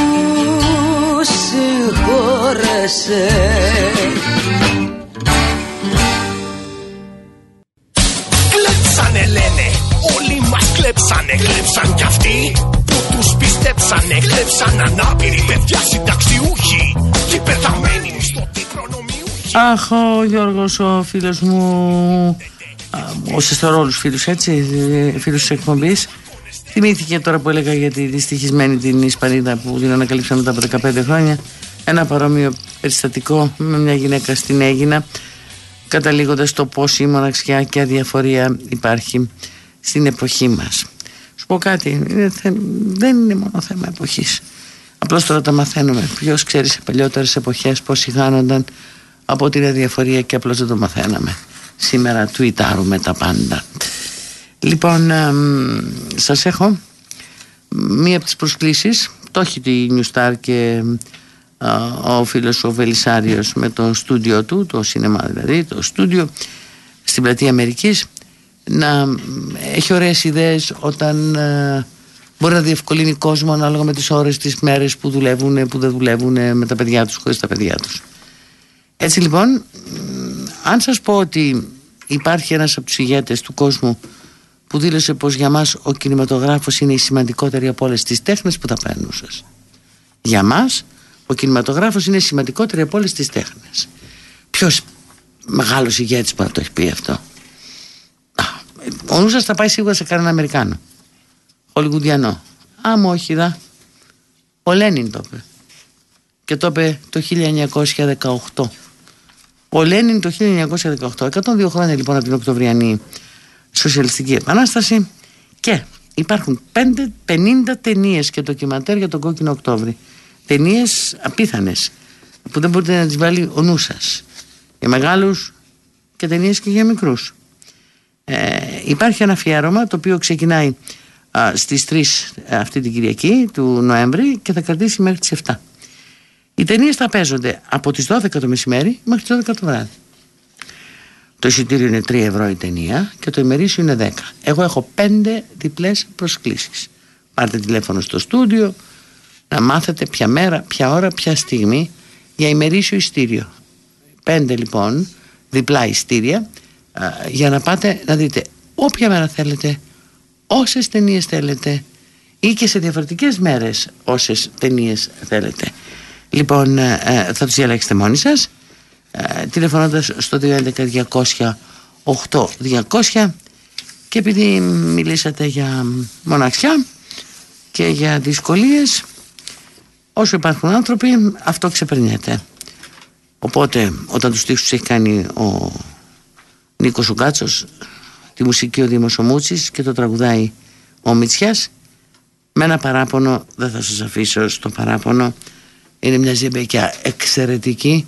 συγχώρεσε πιστέψανε. Κλέψαν ανάπηροι παιδιά συνταξιούχοι και πεθαμένοι μισθωτοί προνομιούχοι. Αχ, ο Γιώργος, ο φίλος μου, ο σεστορόλου φίλους, έτσι, φίλους της εκπομπής. Θυμήθηκε τώρα που έλεγα για τη δυστυχισμένη την Ισπανίδα που την ανακαλύψαμε μετά από 15 χρόνια. Ένα παρόμοιο περιστατικό με μια γυναίκα στην Έγινα, καταλήγοντας το πώς η μοναξιά και αδιαφορία υπάρχει στην εποχή μας. Σου πω κάτι, δεν είναι μόνο θέμα εποχής. Απλώς τώρα τα μαθαίνουμε. Ποιος ξέρει σε παλιότερες εποχές πώς σιγάνονταν από την αδιαφορία και απλώς δεν το μαθαίναμε. Σήμερα τουιτάρουμε τα πάντα. Λοιπόν, σας έχω μία από τις προσκλήσεις, το έχει τη New και ο φίλος ο Βελισάριος με το στούντιο του, το σινεμά δηλαδή, το στούντιο στην πλατεία Αμερικής να έχει ωραίες ιδέες όταν ε, μπορεί να διευκολύνει κόσμο ανάλογα με τις ώρες, τις μέρες που δουλεύουν, που δεν δουλεύουν με τα παιδιά τους, χωρίς τα παιδιά τους. Έτσι λοιπόν, αν σας πω ότι υπάρχει ένας από τους ηγέτες του κόσμου που δήλωσε πως για μας ο κινηματογράφος είναι η σημαντικότερη από όλες τις τέχνες που θα παίρνουν σας. Για μας ο κινηματογράφος είναι η σημαντικότερη από όλες τις τέχνες. Ποιος μεγάλος ηγέτης που να το έχει πει αυτό; Ο νου σας θα πάει σίγουρα σε κανέναν Αμερικάνο. Χολιγουδιανό. Α, μου όχι δα. Ο Λένιν το είπε. Και το είπε το 1918. Ο Λένιν το 1918. 102 χρόνια λοιπόν από την Οκτωβριανή Σοσιαλιστική Επανάσταση και υπάρχουν 5, 50 ταινίες και ντοκιματέρ για τον κόκκινο Οκτώβρη. Ταινίες απίθανες που δεν μπορείτε να τις βάλει ο νου σας. Για μεγάλους και ταινίες και για μικρούς. Ε, υπάρχει ένα αφιέρωμα το οποίο ξεκινάει α, στις 3 αυτή την Κυριακή του Νοέμβρη και θα κρατήσει μέχρι τις 7. Οι ταινίες θα παίζονται από τις 12 το μεσημέρι μέχρι τις 12 το βράδυ. Το εισιτήριο είναι 3 ευρώ η ταινία και το ημερήσιο είναι 10. Εγώ έχω 5 διπλές προσκλήσεις. Πάρτε τηλέφωνο στο στούντιο να μάθετε ποια μέρα, ποια ώρα, ποια στιγμή για ημερήσιο ειστήριο. 5 λοιπόν διπλά ειστήρια για να πάτε να δείτε όποια μέρα θέλετε, όσες ταινίες θέλετε ή και σε διαφορετικές μέρες όσες ταινίες θέλετε. Λοιπόν, ε, ε, θα τους διαλέξετε μόνοι σας ε, τηλεφωνώντας στο 211 200 200 και επειδή μιλήσατε για μοναξιά και για δυσκολίες όσο υπάρχουν άνθρωποι αυτό ξεπερνιέται οπότε όταν τους στίχους έχει κάνει ο Νίκος Ουγκάτσος τη μουσική ο Δήμος ο και το τραγουδάει ο Μητσιάς με ένα παράπονο δεν θα σας αφήσω στο παράπονο είναι μια ζεμπεκιά εξαιρετική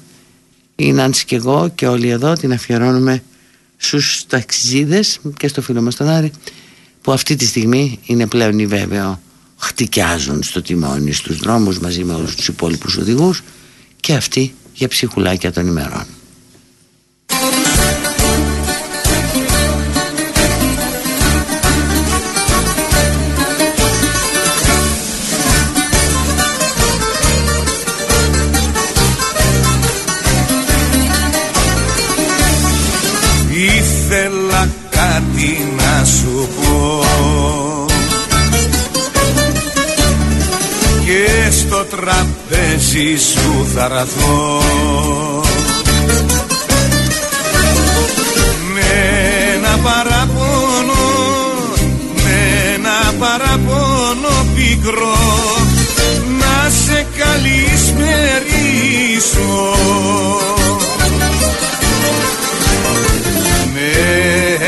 η Νάνση και εγώ και όλοι εδώ την αφιερώνουμε στους ταξιδίδες και στο φίλο μας τον Άρη που αυτή τη στιγμή είναι πλέον η βέβαιο χτυκιάζουν στο τιμόνι στους δρόμους μαζί με όλους τους υπόλοιπους οδηγούς και αυτοί για ψυχουλάκια των ημερών. Σου θα ραθώ με ένα παραπονό με ένα παραπονό πικρό να σε καλησμερίσω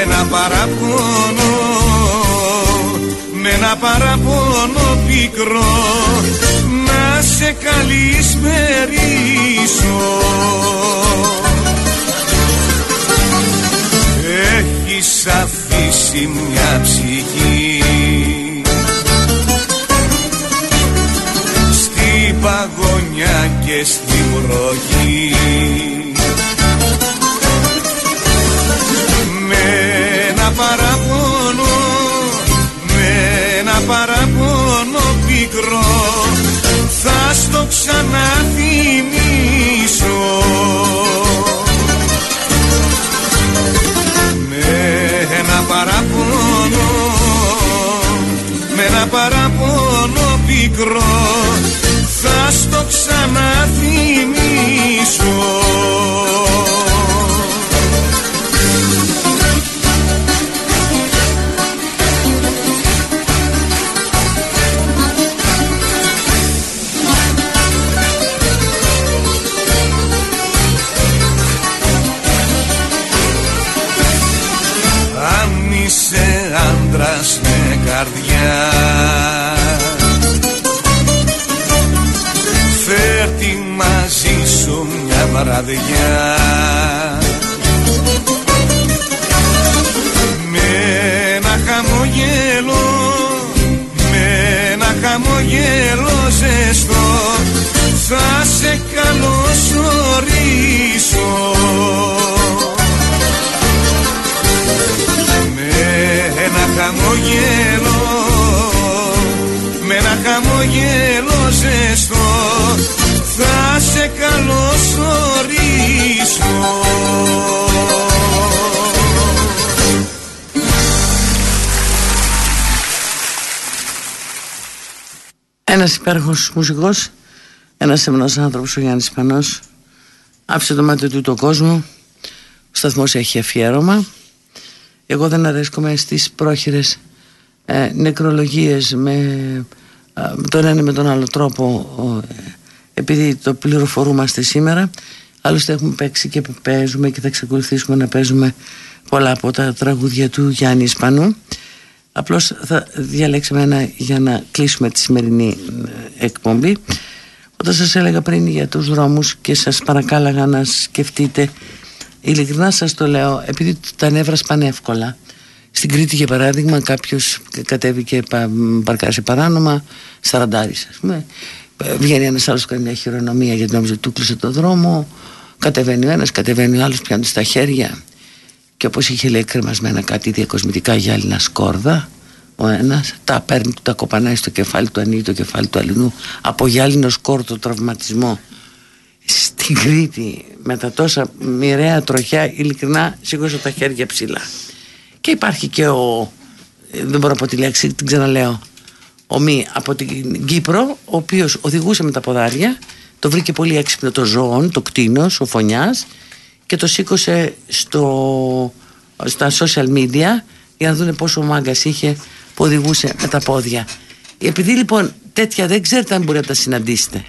ένα παραπονό με ένα παραπονό πικρό να σε καλησπερίσω Έχεις αφήσει μια ψυχή. Στην παγωνιά και στην βροχή. Παραπονό με ένα παραπονό πικρό θα στο ξαναθυμίσω. Με ένα παραπονό με ένα παραπονό πικρό θα στο ξαναθυμίσω βραδιά Ένας υπέροχος μουσικός, ένας σεμνός άνθρωπος, ο Γιάννης Πανός, άφησε το μάτι του τον κόσμο, ο σταθμός έχει αφιέρωμα. Εγώ δεν αρέσκομαι στις πρόχειρες ε, νεκρολογίες με ε, τον ένα με τον άλλο τρόπο ε, επειδή το πληροφορούμαστε σήμερα. Άλλωστε έχουμε παίξει και παίζουμε και θα ξεκολουθήσουμε να παίζουμε πολλά από τα τραγούδια του Γιάννης Ισπανού Απλώς θα διαλέξουμε ένα για να κλείσουμε τη σημερινή ε, εκπομπή. Όταν σας έλεγα πριν για τους δρόμους και σας παρακάλαγα να σκεφτείτε, ειλικρινά σας το λέω, επειδή τα νεύρα σπάνε εύκολα. Στην Κρήτη για παράδειγμα κάποιος κατέβηκε παρκάσει παράνομα, σαραντάρις ας πούμε. Βγαίνει ένας άλλος κάνει μια χειρονομία γιατί νόμιζε ότι του κλείσε το δρόμο. Κατεβαίνει ο ένας, κατεβαίνει ο άλλος, πιάνει στα χέρια και όπως είχε λέει κρεμασμένα κάτι διακοσμητικά γυάλινα σκόρδα ο ένας τα παίρνει, τα κοπανάει στο κεφάλι του ανοίγει το κεφάλι του αλληνού από γυάλινο σκόρδο τραυματισμό. Στην Κρήτη με τα τόσα μοιραία τροχιά ειλικρινά σήκωσε τα χέρια ψηλά. Και υπάρχει και ο δεν μπορώ να πω τη λέξη την ξαναλέω. Ο Μη από την Κύπρο ο οποίος οδηγούσε με τα ποδάρια το βρήκε πολύ έξυπνο το ζώο, το κτίνος, ο φωνιάς και το σήκωσε στο, στα social media για να δουν πόσο μάγκας είχε που οδηγούσε με τα πόδια. Επειδή λοιπόν τέτοια δεν ξέρετε αν μπορείτε να τα συναντήσετε.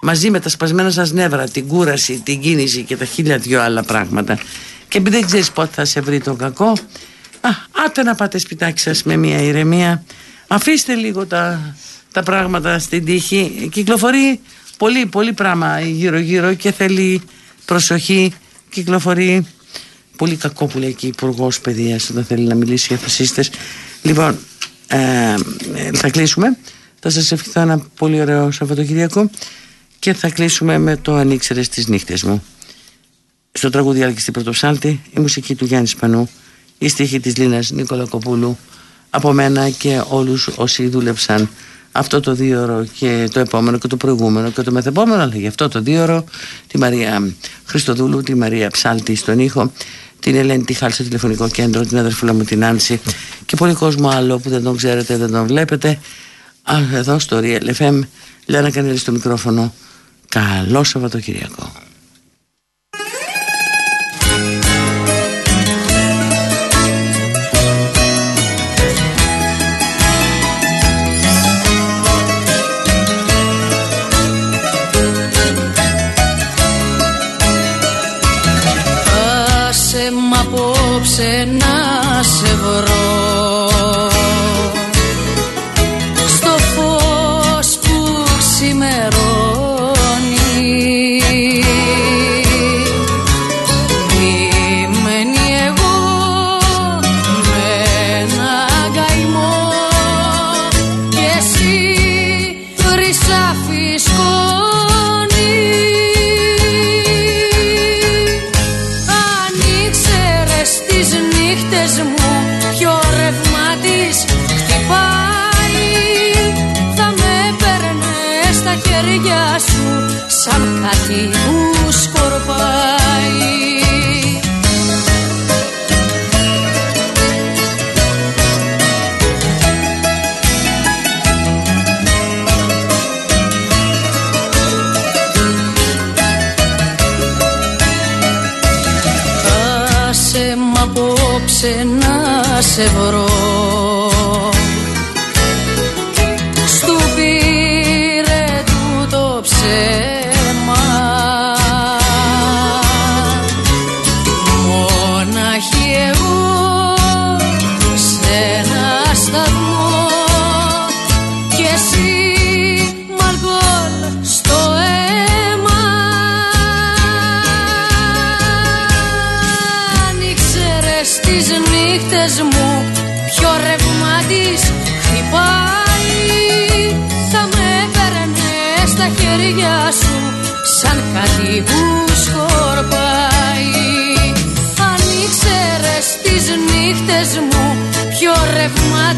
Μαζί με τα σπασμένα σας νεύρα, την κούραση, την κίνηση και τα χίλια δυο άλλα πράγματα. Και επειδή δεν ξέρεις πότε θα σε βρει το κακό α, άτε να πάτε σπιτάκι σας με μια ηρεμία. Αφήστε λίγο τα, τα πράγματα στην τύχη. Κυκλοφορεί πολύ πολύ πράγμα γύρω γύρω και θέλει προσοχή κυκλοφορεί πολύ κακό που λέει και υπουργός παιδείας όταν θέλει να μιλήσει για φασίστες. Λοιπόν, ε, θα κλείσουμε. Θα σας ευχηθώ ένα πολύ ωραίο Σαββατοκυριακό και θα κλείσουμε με το Ανοίξερες στι νύχτες μου. Στο τραγούδι Άλκη Πρωτοψάλτη, η μουσική του Γιάννη Σπανού, η στίχη της Λίνας Νίκολα Κοπούλου, από μένα και όλους όσοι δούλεψαν αυτό το δύο και το επόμενο και το προηγούμενο και το μεθεπόμενο αλλά γι' αυτό το δύο τη Μαρία Χριστοδούλου, τη Μαρία Ψάλτη στον ήχο την Ελένη Τιχάλ στο τηλεφωνικό κέντρο, την αδερφούλα μου την Άνση και πολύ κόσμο άλλο που δεν τον ξέρετε, δεν τον βλέπετε. Α, εδώ στο Real FM Λένα Κανέλη στο μικρόφωνο. Καλό Σαββατοκυριακό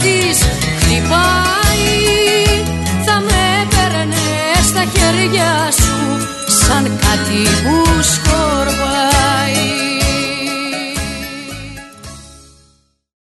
της χτυπάει. Θα με παίρνε στα χέρια σου σαν κάτι που σκορπάει